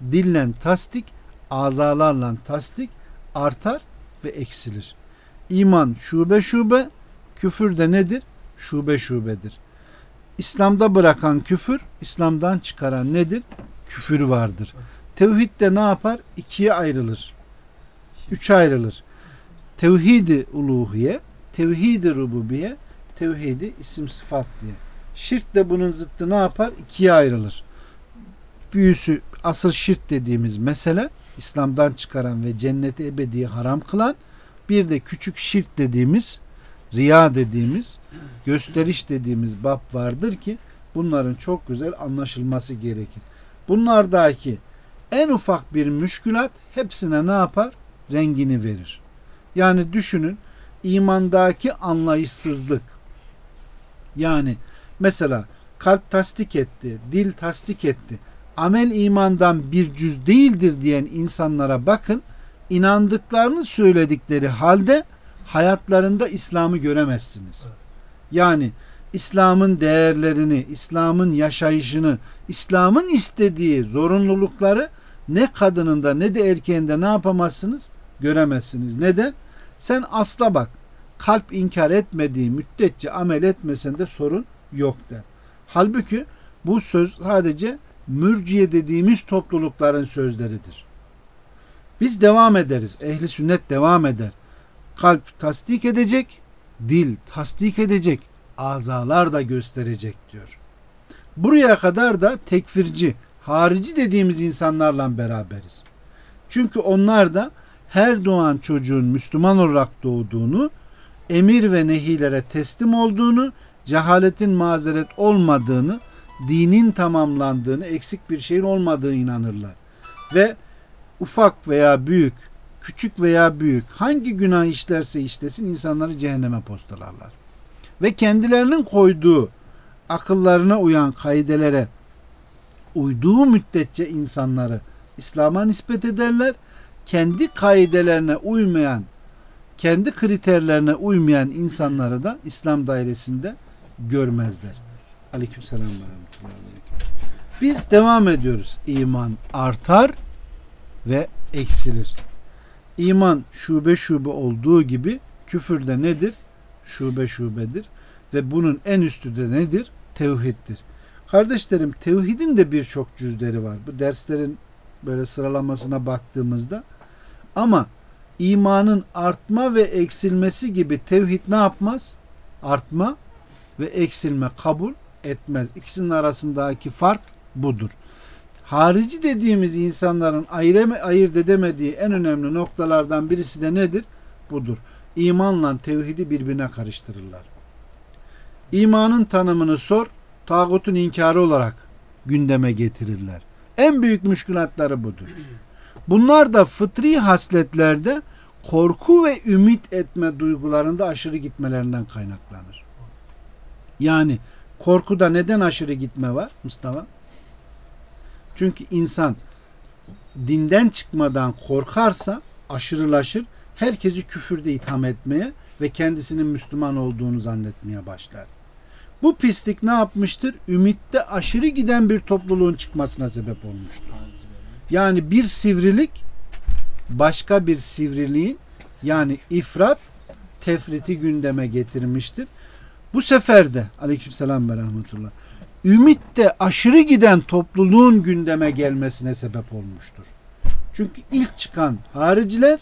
dillen tasdik, azalarla tasdik artar ve eksilir. İman şube şube, küfür de nedir? Şube şubedir. İslam'da bırakan küfür, İslam'dan çıkaran nedir? Küfür vardır. Tevhid de ne yapar? İkiye ayrılır. Üçe ayrılır. Tevhidi uluhiye, tevhidi rububiye, tevhidi isim sıfat diye. Şirk de bunun zıttı ne yapar? İkiye ayrılır. Büyüsü asıl şirk dediğimiz mesele İslam'dan çıkaran ve cenneti ebedi haram kılan bir de küçük şirk dediğimiz riya dediğimiz gösteriş dediğimiz bab vardır ki bunların çok güzel anlaşılması gerekir. Bunlardaki en ufak bir müşkülat hepsine ne yapar? Rengini verir. Yani düşünün imandaki anlayışsızlık. Yani mesela kalp tasdik etti, dil tasdik etti. Amel imandan bir cüz değildir diyen insanlara bakın. inandıklarını söyledikleri halde hayatlarında İslam'ı göremezsiniz. Yani İslam'ın değerlerini, İslam'ın yaşayışını, İslam'ın istediği zorunlulukları ne kadınında ne de erkeğinde ne yapamazsınız? Göremezsiniz. Neden? Sen asla bak. Kalp inkar etmediği müddetçe amel etmesen de sorun yok der. Halbuki bu söz sadece mürciye dediğimiz toplulukların sözleridir. Biz devam ederiz. Ehli sünnet devam eder. Kalp tasdik edecek, dil tasdik edecek, azalar da gösterecek diyor. Buraya kadar da tekfirci, harici dediğimiz insanlarla beraberiz. Çünkü onlar da her doğan çocuğun Müslüman olarak doğduğunu, emir ve nehilere teslim olduğunu, cehaletin mazeret olmadığını, dinin tamamlandığını, eksik bir şeyin olmadığını inanırlar. Ve ufak veya büyük, küçük veya büyük hangi günah işlerse işlesin insanları cehenneme postalarlar. Ve kendilerinin koyduğu akıllarına uyan kaidelere uyduğu müddetçe insanları İslam'a nispet ederler. Kendi kaidelerine uymayan, kendi kriterlerine uymayan insanları da İslam dairesinde görmezler. Aleykümselam ve Biz devam ediyoruz. İman artar ve eksilir. İman şube şube olduğu gibi küfür de nedir? Şube şubedir. Ve bunun en üstü de nedir? Tevhiddir. Kardeşlerim tevhidin de birçok cüzleri var. Bu derslerin böyle sıralamasına baktığımızda ama imanın artma ve eksilmesi gibi tevhid ne yapmaz? Artma ve eksilme kabul etmez. İkisinin arasındaki fark budur. Harici dediğimiz insanların ayırt edemediği en önemli noktalardan birisi de nedir? Budur. İmanla tevhidi birbirine karıştırırlar. İmanın tanımını sor, tağutun inkarı olarak gündeme getirirler. En büyük müşkülatları budur. Bunlar da fıtri hasletlerde korku ve ümit etme duygularında aşırı gitmelerinden kaynaklanır. Yani korkuda neden aşırı gitme var Mustafa? Çünkü insan dinden çıkmadan korkarsa aşırılaşır, herkesi küfürde itham etmeye ve kendisinin Müslüman olduğunu zannetmeye başlar. Bu pislik ne yapmıştır? Ümitte aşırı giden bir topluluğun çıkmasına sebep olmuştur. Yani bir sivrilik başka bir sivriliğin yani ifrat tefriti gündeme getirmiştir. Bu sefer de aleykümselam ve rahmetullah ümitte aşırı giden topluluğun gündeme gelmesine sebep olmuştur. Çünkü ilk çıkan hariciler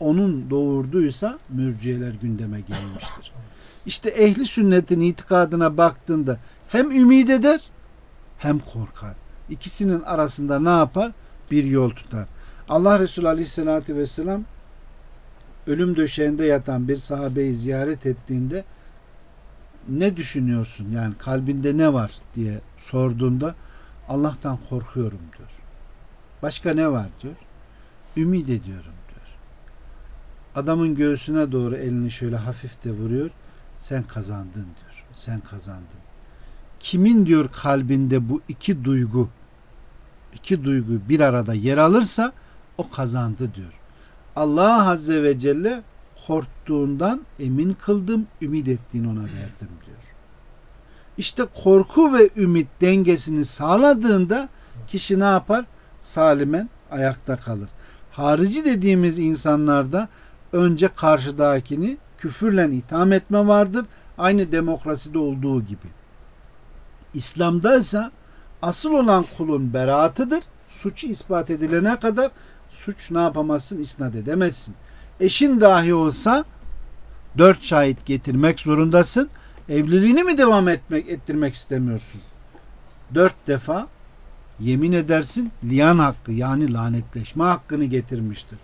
onun doğurduysa mürciyeler gündeme gelmiştir. İşte ehli sünnetin itikadına baktığında hem ümit eder hem korkar. İkisinin arasında ne yapar? Bir yol tutar. Allah Resulü Aleyhisselatü Vesselam ölüm döşeğinde yatan bir sahabeyi ziyaret ettiğinde ne düşünüyorsun yani kalbinde ne var diye sorduğunda Allah'tan korkuyorum diyor. Başka ne var diyor. Ümit ediyorum diyor. Adamın göğsüne doğru elini şöyle hafif de vuruyor. Sen kazandın diyor. Sen kazandın. Kimin diyor kalbinde bu iki duygu iki duygu bir arada yer alırsa o kazandı diyor. Allah Azze ve Celle korktuğundan emin kıldım, ümit ettiğini ona verdim diyor. İşte korku ve ümit dengesini sağladığında kişi ne yapar? Salimen ayakta kalır. Harici dediğimiz insanlarda önce karşıdakini küfürle itham etme vardır. Aynı demokraside olduğu gibi. İslam'da ise asıl olan kulun beraatıdır. Suçu ispat edilene kadar suç ne yapamazsın? isnat edemezsin. Eşin dahi olsa dört şahit getirmek zorundasın. Evliliğini mi devam etmek ettirmek istemiyorsun? Dört defa yemin edersin liyan hakkı yani lanetleşme hakkını getirmiştir.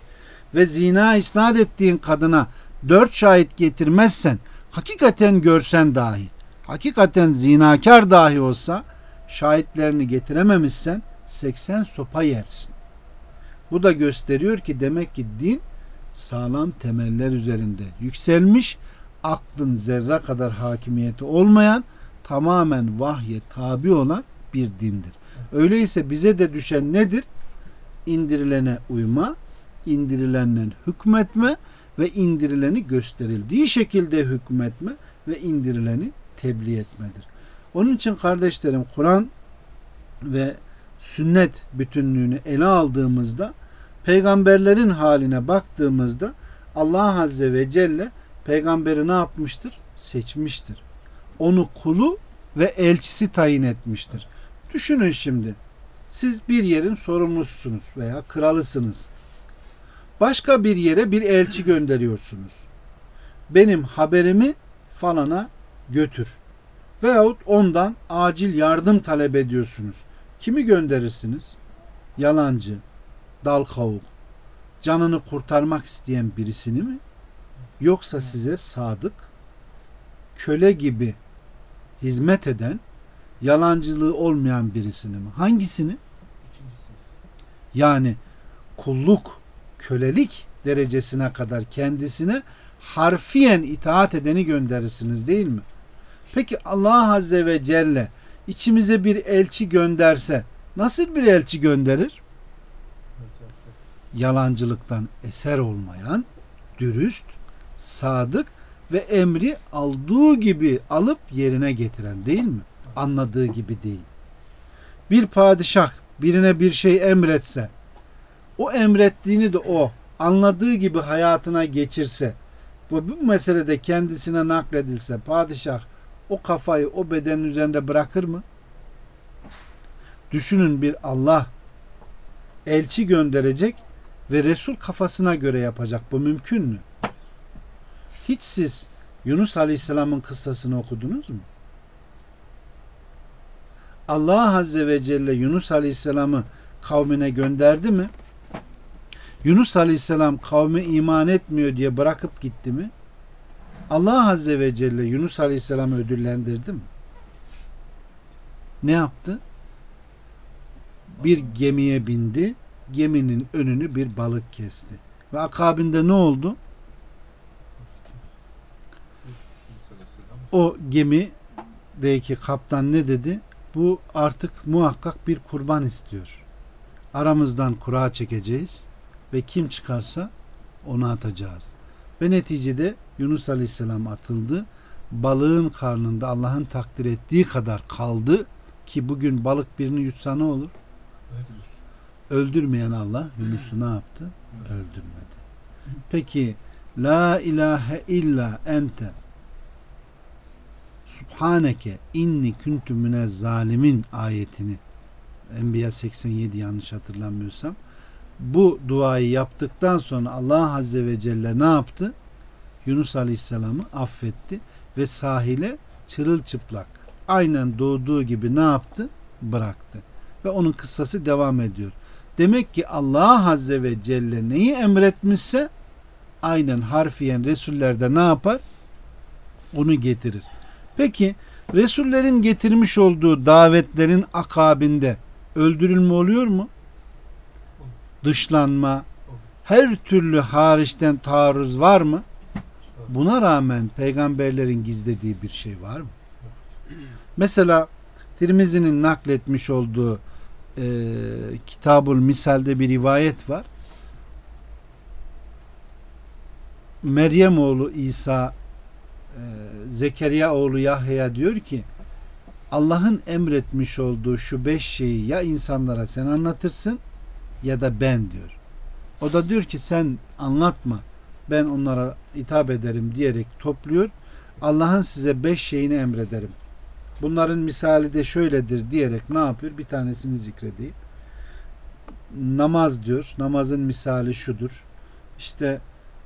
Ve zina isnat ettiğin kadına dört şahit getirmezsen hakikaten görsen dahi hakikaten zinakar dahi olsa şahitlerini getirememişsen 80 sopa yersin. Bu da gösteriyor ki demek ki din sağlam temeller üzerinde yükselmiş, aklın zerre kadar hakimiyeti olmayan, tamamen vahye tabi olan bir dindir. Öyleyse bize de düşen nedir? İndirilene uyma, indirilenle hükmetme ve indirileni gösterildiği şekilde hükmetme ve indirileni tebliğ etmedir. Onun için kardeşlerim Kur'an ve sünnet bütünlüğünü ele aldığımızda peygamberlerin haline baktığımızda Allah Azze ve Celle peygamberi ne yapmıştır? Seçmiştir. Onu kulu ve elçisi tayin etmiştir. Düşünün şimdi. Siz bir yerin sorumlususunuz veya kralısınız. Başka bir yere bir elçi gönderiyorsunuz. Benim haberimi falana götür. Veyahut ondan acil yardım talep ediyorsunuz. Kimi gönderirsiniz? Yalancı, dal kavuk, canını kurtarmak isteyen birisini mi? Yoksa size sadık, köle gibi hizmet eden, yalancılığı olmayan birisini mi? Hangisini? Yani kulluk, kölelik derecesine kadar kendisine harfiyen itaat edeni gönderirsiniz değil mi? Peki Allah Azze ve Celle içimize bir elçi gönderse nasıl bir elçi gönderir? Yalancılıktan eser olmayan, dürüst, sadık ve emri aldığı gibi alıp yerine getiren değil mi? Anladığı gibi değil. Bir padişah birine bir şey emretse, o emrettiğini de o anladığı gibi hayatına geçirse, bu, bu meselede kendisine nakledilse padişah o kafayı o bedenin üzerinde bırakır mı? Düşünün bir Allah elçi gönderecek ve Resul kafasına göre yapacak. Bu mümkün mü? Hiç siz Yunus Aleyhisselam'ın kıssasını okudunuz mu? Allah Azze ve Celle Yunus Aleyhisselam'ı kavmine gönderdi mi? Yunus Aleyhisselam kavmi iman etmiyor diye bırakıp gitti mi? Allah Azze ve Celle Yunus Aleyhisselam'ı ödüllendirdi mi? Ne yaptı? Bir gemiye bindi. Geminin önünü bir balık kesti. Ve akabinde ne oldu? O gemideki kaptan ne dedi? Bu artık muhakkak bir kurban istiyor. Aramızdan kura çekeceğiz ve kim çıkarsa onu atacağız. Ve neticede Yunus Aleyhisselam atıldı. Balığın karnında Allah'ın takdir ettiği kadar kaldı ki bugün balık birini yutsa ne olur? Öldürmeyen Allah Yunus'u ne yaptı? Öldürmedi. Peki La ilahe illa ente Subhaneke inni kuntu minez zalimin ayetini Enbiya 87 yanlış hatırlamıyorsam bu duayı yaptıktan sonra Allah Azze ve Celle ne yaptı? Yunus Aleyhisselam'ı affetti ve sahile çırılçıplak aynen doğduğu gibi ne yaptı? Bıraktı. Ve onun kıssası devam ediyor. Demek ki Allah Azze ve Celle neyi emretmişse aynen harfiyen Resullerde ne yapar? Onu getirir. Peki Resullerin getirmiş olduğu davetlerin akabinde öldürülme oluyor mu? Dışlanma, her türlü hariçten taarruz var mı? Buna rağmen peygamberlerin gizlediği bir şey var mı? Mesela Tirmizi'nin nakletmiş olduğu e, Kitabul Misal'de bir rivayet var. Meryem oğlu İsa e, Zekeriya oğlu Yahya diyor ki Allah'ın emretmiş olduğu şu beş şeyi ya insanlara sen anlatırsın ya da ben diyor. O da diyor ki sen anlatma ben onlara hitap ederim diyerek topluyor. Allah'ın size beş şeyini emrederim. Bunların misali de şöyledir diyerek ne yapıyor? Bir tanesini zikredeyim. Namaz diyor. Namazın misali şudur. İşte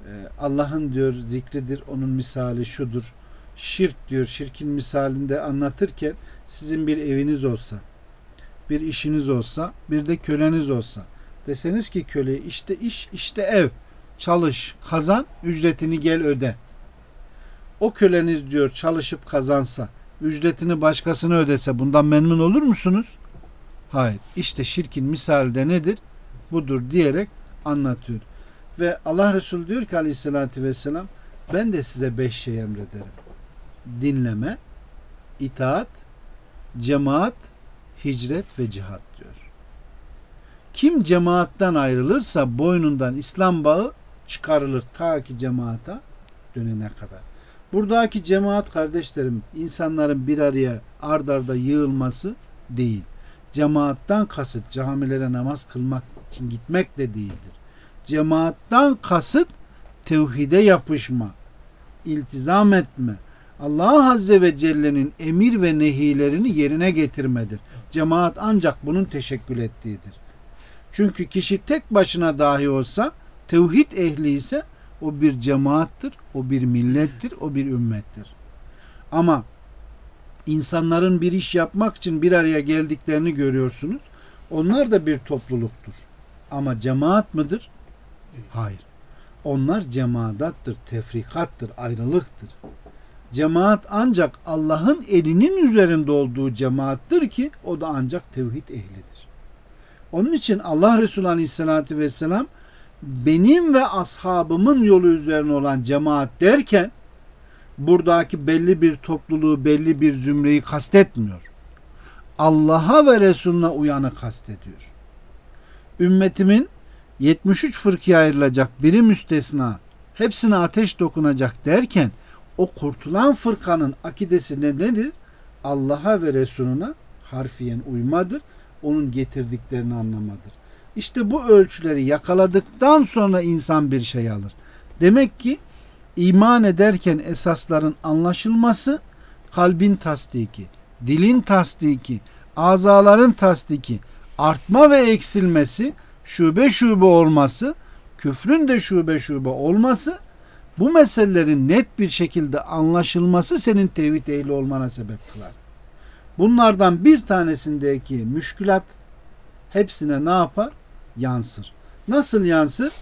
e, Allah'ın diyor zikridir. Onun misali şudur. Şirk diyor. Şirkin misalinde anlatırken sizin bir eviniz olsa, bir işiniz olsa, bir de köleniz olsa. Deseniz ki köle işte iş, işte ev. Çalış, kazan, ücretini gel öde. O köleniz diyor çalışıp kazansa, ücretini başkasına ödese bundan memnun olur musunuz? Hayır. İşte şirkin misali de nedir? Budur diyerek anlatıyor. Ve Allah Resulü diyor ki aleyhissalatü vesselam ben de size beş şey emrederim. Dinleme, itaat, cemaat, hicret ve cihat diyor. Kim cemaatten ayrılırsa boynundan İslam bağı çıkarılır ta ki cemaata dönene kadar. Buradaki cemaat kardeşlerim insanların bir araya ard arda yığılması değil. Cemaattan kasıt camilere namaz kılmak için gitmek de değildir. Cemaattan kasıt tevhide yapışma, iltizam etme, Allah Azze ve Celle'nin emir ve nehilerini yerine getirmedir. Cemaat ancak bunun teşekkül ettiğidir. Çünkü kişi tek başına dahi olsa tevhid ehli ise o bir cemaattir, o bir millettir, o bir ümmettir. Ama insanların bir iş yapmak için bir araya geldiklerini görüyorsunuz. Onlar da bir topluluktur. Ama cemaat mıdır? Hayır. Onlar cemaadattır, tefrikattır, ayrılıktır. Cemaat ancak Allah'ın elinin üzerinde olduğu cemaattir ki o da ancak tevhid ehlidir. Onun için Allah Resulü Aleyhisselatü Vesselam benim ve ashabımın yolu üzerine olan cemaat derken buradaki belli bir topluluğu, belli bir zümreyi kastetmiyor. Allah'a ve Resulüne uyanı kastediyor. Ümmetimin 73 fırkıya ayrılacak biri müstesna hepsine ateş dokunacak derken o kurtulan fırkanın akidesi ne nedir? Allah'a ve Resulüne harfiyen uymadır. Onun getirdiklerini anlamadır. İşte bu ölçüleri yakaladıktan sonra insan bir şey alır. Demek ki iman ederken esasların anlaşılması kalbin tasdiki, dilin tasdiki, azaların tasdiki, artma ve eksilmesi, şube şube olması, küfrün de şube şube olması, bu meselelerin net bir şekilde anlaşılması senin tevhid ehli olmana sebep kılar. Bunlardan bir tanesindeki müşkülat hepsine ne yapar? Yansır. Nasıl yansır?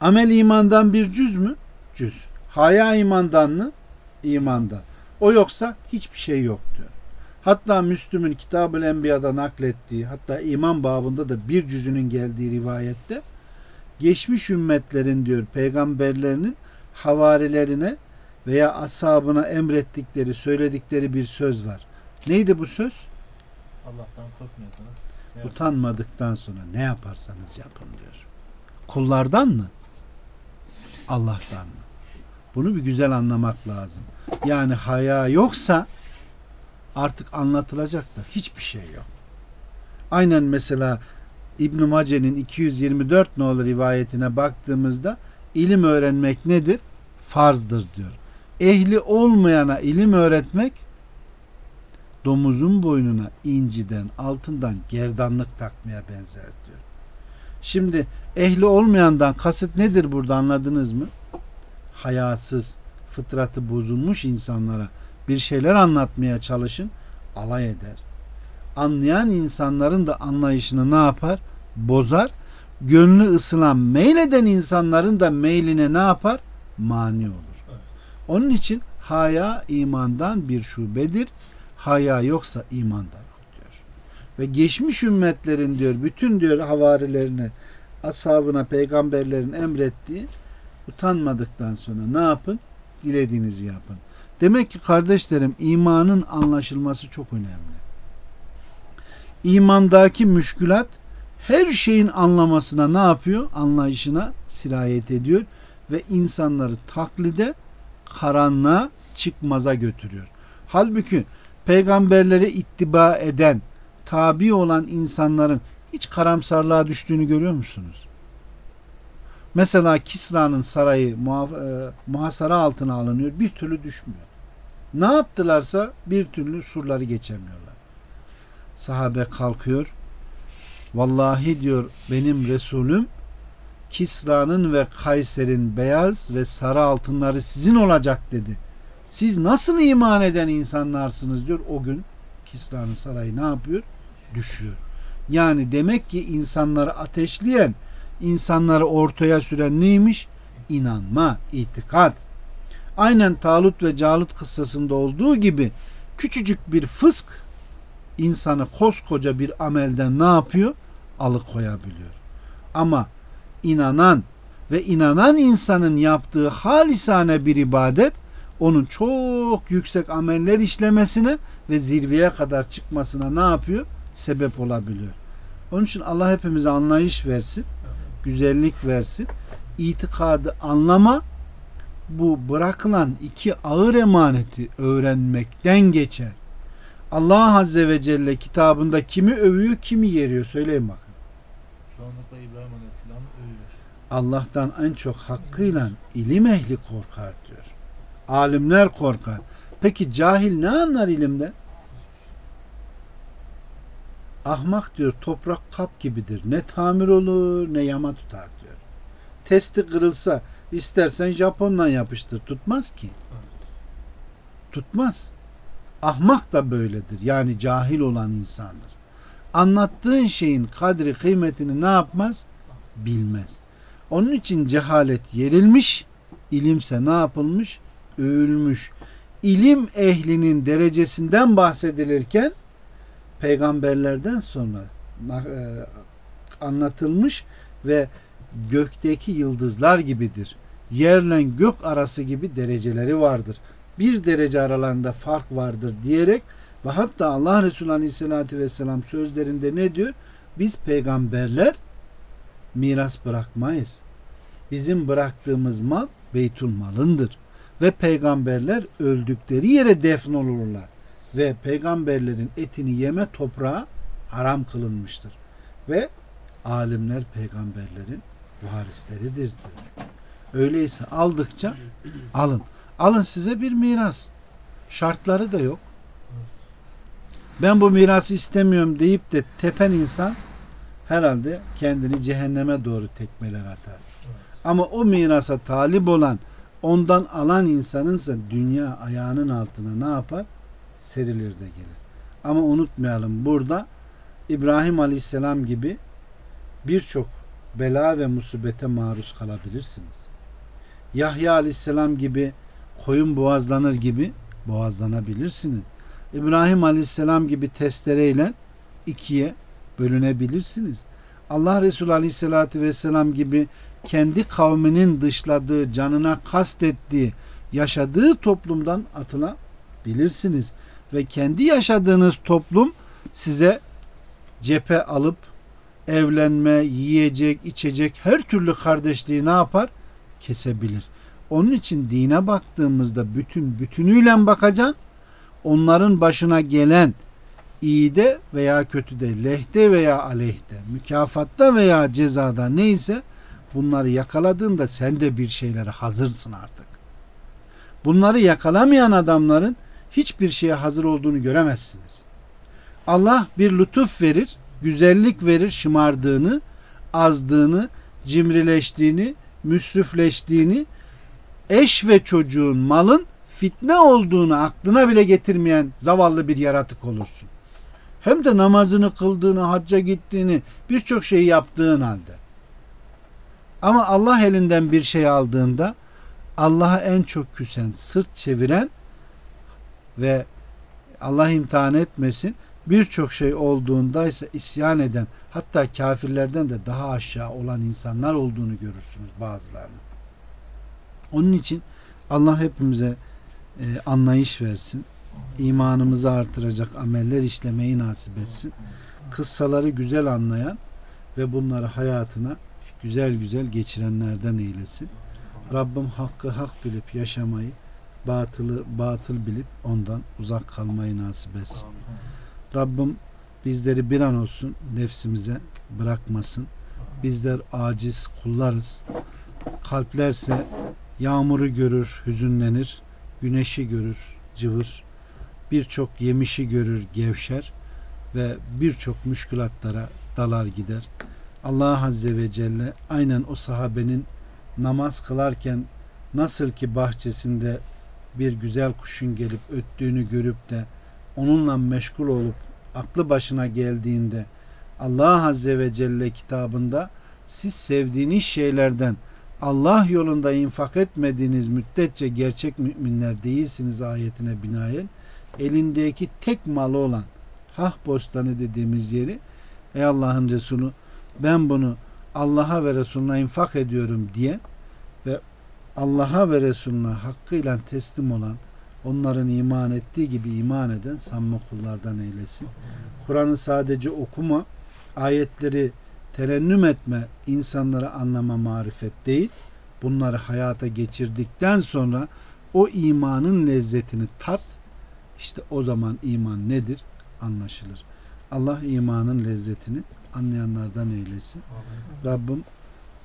Amel imandan bir cüz mü? Cüz. Haya imandan mı? İmandan. O yoksa hiçbir şey yok diyor. Hatta Müslüm'ün Kitab-ı Enbiya'da naklettiği hatta iman babında da bir cüzünün geldiği rivayette geçmiş ümmetlerin diyor peygamberlerinin havarilerine veya ashabına emrettikleri, söyledikleri bir söz var. Neydi bu söz? Allah'tan korkmuyorsanız ne Utanmadıktan sonra ne yaparsanız yapın diyor. Kullardan mı? Allah'tan mı? Bunu bir güzel anlamak lazım. Yani haya yoksa artık anlatılacak da hiçbir şey yok. Aynen mesela İbn Mace'nin 224 nolu rivayetine baktığımızda ilim öğrenmek nedir? Farzdır diyor. Ehli olmayana ilim öğretmek domuzun boynuna inciden, altından gerdanlık takmaya benzer diyor. Şimdi ehli olmayandan kasıt nedir burada anladınız mı? Hayasız, fıtratı bozulmuş insanlara bir şeyler anlatmaya çalışın, alay eder. Anlayan insanların da anlayışını ne yapar? Bozar. Gönlü ısınan, meyleden insanların da meyline ne yapar? Mani olur. Onun için haya imandan bir şubedir. Haya yoksa iman da yok diyor. Ve geçmiş ümmetlerin diyor bütün diyor havarilerine, ashabına, peygamberlerin emrettiği utanmadıktan sonra ne yapın? Dilediğinizi yapın. Demek ki kardeşlerim imanın anlaşılması çok önemli. İmandaki müşkülat her şeyin anlamasına ne yapıyor? Anlayışına sirayet ediyor ve insanları taklide karanlığa çıkmaza götürüyor. Halbuki peygamberlere ittiba eden, tabi olan insanların hiç karamsarlığa düştüğünü görüyor musunuz? Mesela Kisra'nın sarayı e, muhasara altına alınıyor. Bir türlü düşmüyor. Ne yaptılarsa bir türlü surları geçemiyorlar. Sahabe kalkıyor. Vallahi diyor benim Resulüm Kisra'nın ve Kayser'in beyaz ve sarı altınları sizin olacak dedi. Siz nasıl iman eden insanlarsınız diyor. O gün Kisra'nın sarayı ne yapıyor? Düşüyor. Yani demek ki insanları ateşleyen, insanları ortaya süren neymiş? İnanma, itikat. Aynen Talut ve Calut kıssasında olduğu gibi küçücük bir fısk insanı koskoca bir amelden ne yapıyor? Alıkoyabiliyor. Ama inanan ve inanan insanın yaptığı halisane bir ibadet onun çok yüksek ameller işlemesine ve zirveye kadar çıkmasına ne yapıyor? Sebep olabiliyor. Onun için Allah hepimize anlayış versin, güzellik versin. İtikadı anlama bu bırakılan iki ağır emaneti öğrenmekten geçer. Allah Azze ve Celle kitabında kimi övüyor, kimi yeriyor. Söyleyin bakın. Çoğunlukla İbrahim Aleyhisselam övüyor. Allah'tan en çok hakkıyla ilim ehli korkar diyor. Alimler korkar. Peki cahil ne anlar ilimde? Ahmak diyor toprak kap gibidir. Ne tamir olur ne yama tutar diyor. Testi kırılsa istersen Japon'dan yapıştır. Tutmaz ki. Tutmaz. Ahmak da böyledir. Yani cahil olan insandır. Anlattığın şeyin kadri kıymetini ne yapmaz? Bilmez. Onun için cehalet yerilmiş, ilimse ne yapılmış? Övülmüş. İlim ehlinin derecesinden bahsedilirken peygamberlerden sonra e, anlatılmış ve gökteki yıldızlar gibidir. Yerle gök arası gibi dereceleri vardır. Bir derece aralarında fark vardır diyerek ve hatta Allah Resulü Aleyhisselatü Vesselam sözlerinde ne diyor? Biz peygamberler miras bırakmayız. Bizim bıraktığımız mal beytul malındır. Ve peygamberler öldükleri yere defnolurlar. Ve peygamberlerin etini yeme toprağa haram kılınmıştır. Ve alimler peygamberlerin varisleridir diyor. Öyleyse aldıkça alın. Alın size bir miras. Şartları da yok. Ben bu mirası istemiyorum deyip de tepen insan herhalde kendini cehenneme doğru tekmeler atar. Ama o mirasa talip olan ondan alan insanınsa dünya ayağının altına ne yapar? Serilir de gelir. Ama unutmayalım burada İbrahim Aleyhisselam gibi birçok bela ve musibete maruz kalabilirsiniz. Yahya Aleyhisselam gibi koyun boğazlanır gibi boğazlanabilirsiniz. İbrahim Aleyhisselam gibi testereyle ikiye bölünebilirsiniz. Allah Resulü Aleyhisselatü Vesselam gibi kendi kavminin dışladığı, canına kastettiği, yaşadığı toplumdan atılabilirsiniz. Ve kendi yaşadığınız toplum size cephe alıp evlenme, yiyecek, içecek her türlü kardeşliği ne yapar? Kesebilir. Onun için dine baktığımızda bütün bütünüyle bakacaksın. Onların başına gelen iyide veya kötüde, lehte veya aleyhte, mükafatta veya cezada neyse bunları yakaladığında sen de bir şeylere hazırsın artık. Bunları yakalamayan adamların hiçbir şeye hazır olduğunu göremezsiniz. Allah bir lütuf verir, güzellik verir şımardığını azdığını, cimrileştiğini, müsrifleştiğini, eş ve çocuğun, malın fitne olduğunu aklına bile getirmeyen zavallı bir yaratık olursun. Hem de namazını kıldığını, hacca gittiğini, birçok şeyi yaptığın halde. Ama Allah elinden bir şey aldığında Allah'a en çok küsen, sırt çeviren ve Allah imtihan etmesin birçok şey olduğunda ise isyan eden hatta kafirlerden de daha aşağı olan insanlar olduğunu görürsünüz bazılarının. Onun için Allah hepimize e, anlayış versin. imanımızı artıracak ameller işlemeyi nasip etsin. Kıssaları güzel anlayan ve bunları hayatına güzel güzel geçirenlerden eylesin. Rabbim hakkı hak bilip yaşamayı, batılı batıl bilip ondan uzak kalmayı nasip etsin. Rabbim bizleri bir an olsun nefsimize bırakmasın. Bizler aciz kullarız. Kalplerse yağmuru görür, hüzünlenir. Güneşi görür, cıvır. Birçok yemişi görür, gevşer ve birçok müşkülatlara dalar gider. Allah Azze ve Celle aynen o sahabenin namaz kılarken nasıl ki bahçesinde bir güzel kuşun gelip öttüğünü görüp de onunla meşgul olup aklı başına geldiğinde Allah Azze ve Celle kitabında siz sevdiğiniz şeylerden Allah yolunda infak etmediğiniz müddetçe gerçek müminler değilsiniz ayetine binaen elindeki tek malı olan Hah Bostanı dediğimiz yeri ey Allah'ın Resulü ben bunu Allah'a ve Resulüne infak ediyorum diye ve Allah'a ve Resulüne hakkıyla teslim olan onların iman ettiği gibi iman eden samimi kullardan eylesin. Kur'an'ı sadece okuma, ayetleri terennüm etme, insanları anlama marifet değil. Bunları hayata geçirdikten sonra o imanın lezzetini tat. İşte o zaman iman nedir anlaşılır. Allah imanın lezzetini anlayanlardan eylesin. Rabbim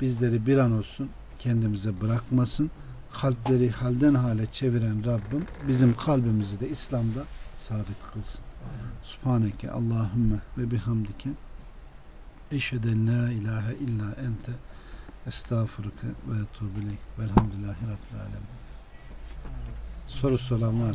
bizleri bir an olsun kendimize bırakmasın. Kalpleri halden hale çeviren Rabbim bizim kalbimizi de İslam'da sabit kılsın. Subhaneke Allahümme ve bihamdike eşheden la ilahe illa ente estağfurüke ve etubu ileyk velhamdülillahi rabbil alemin. Soru soran var.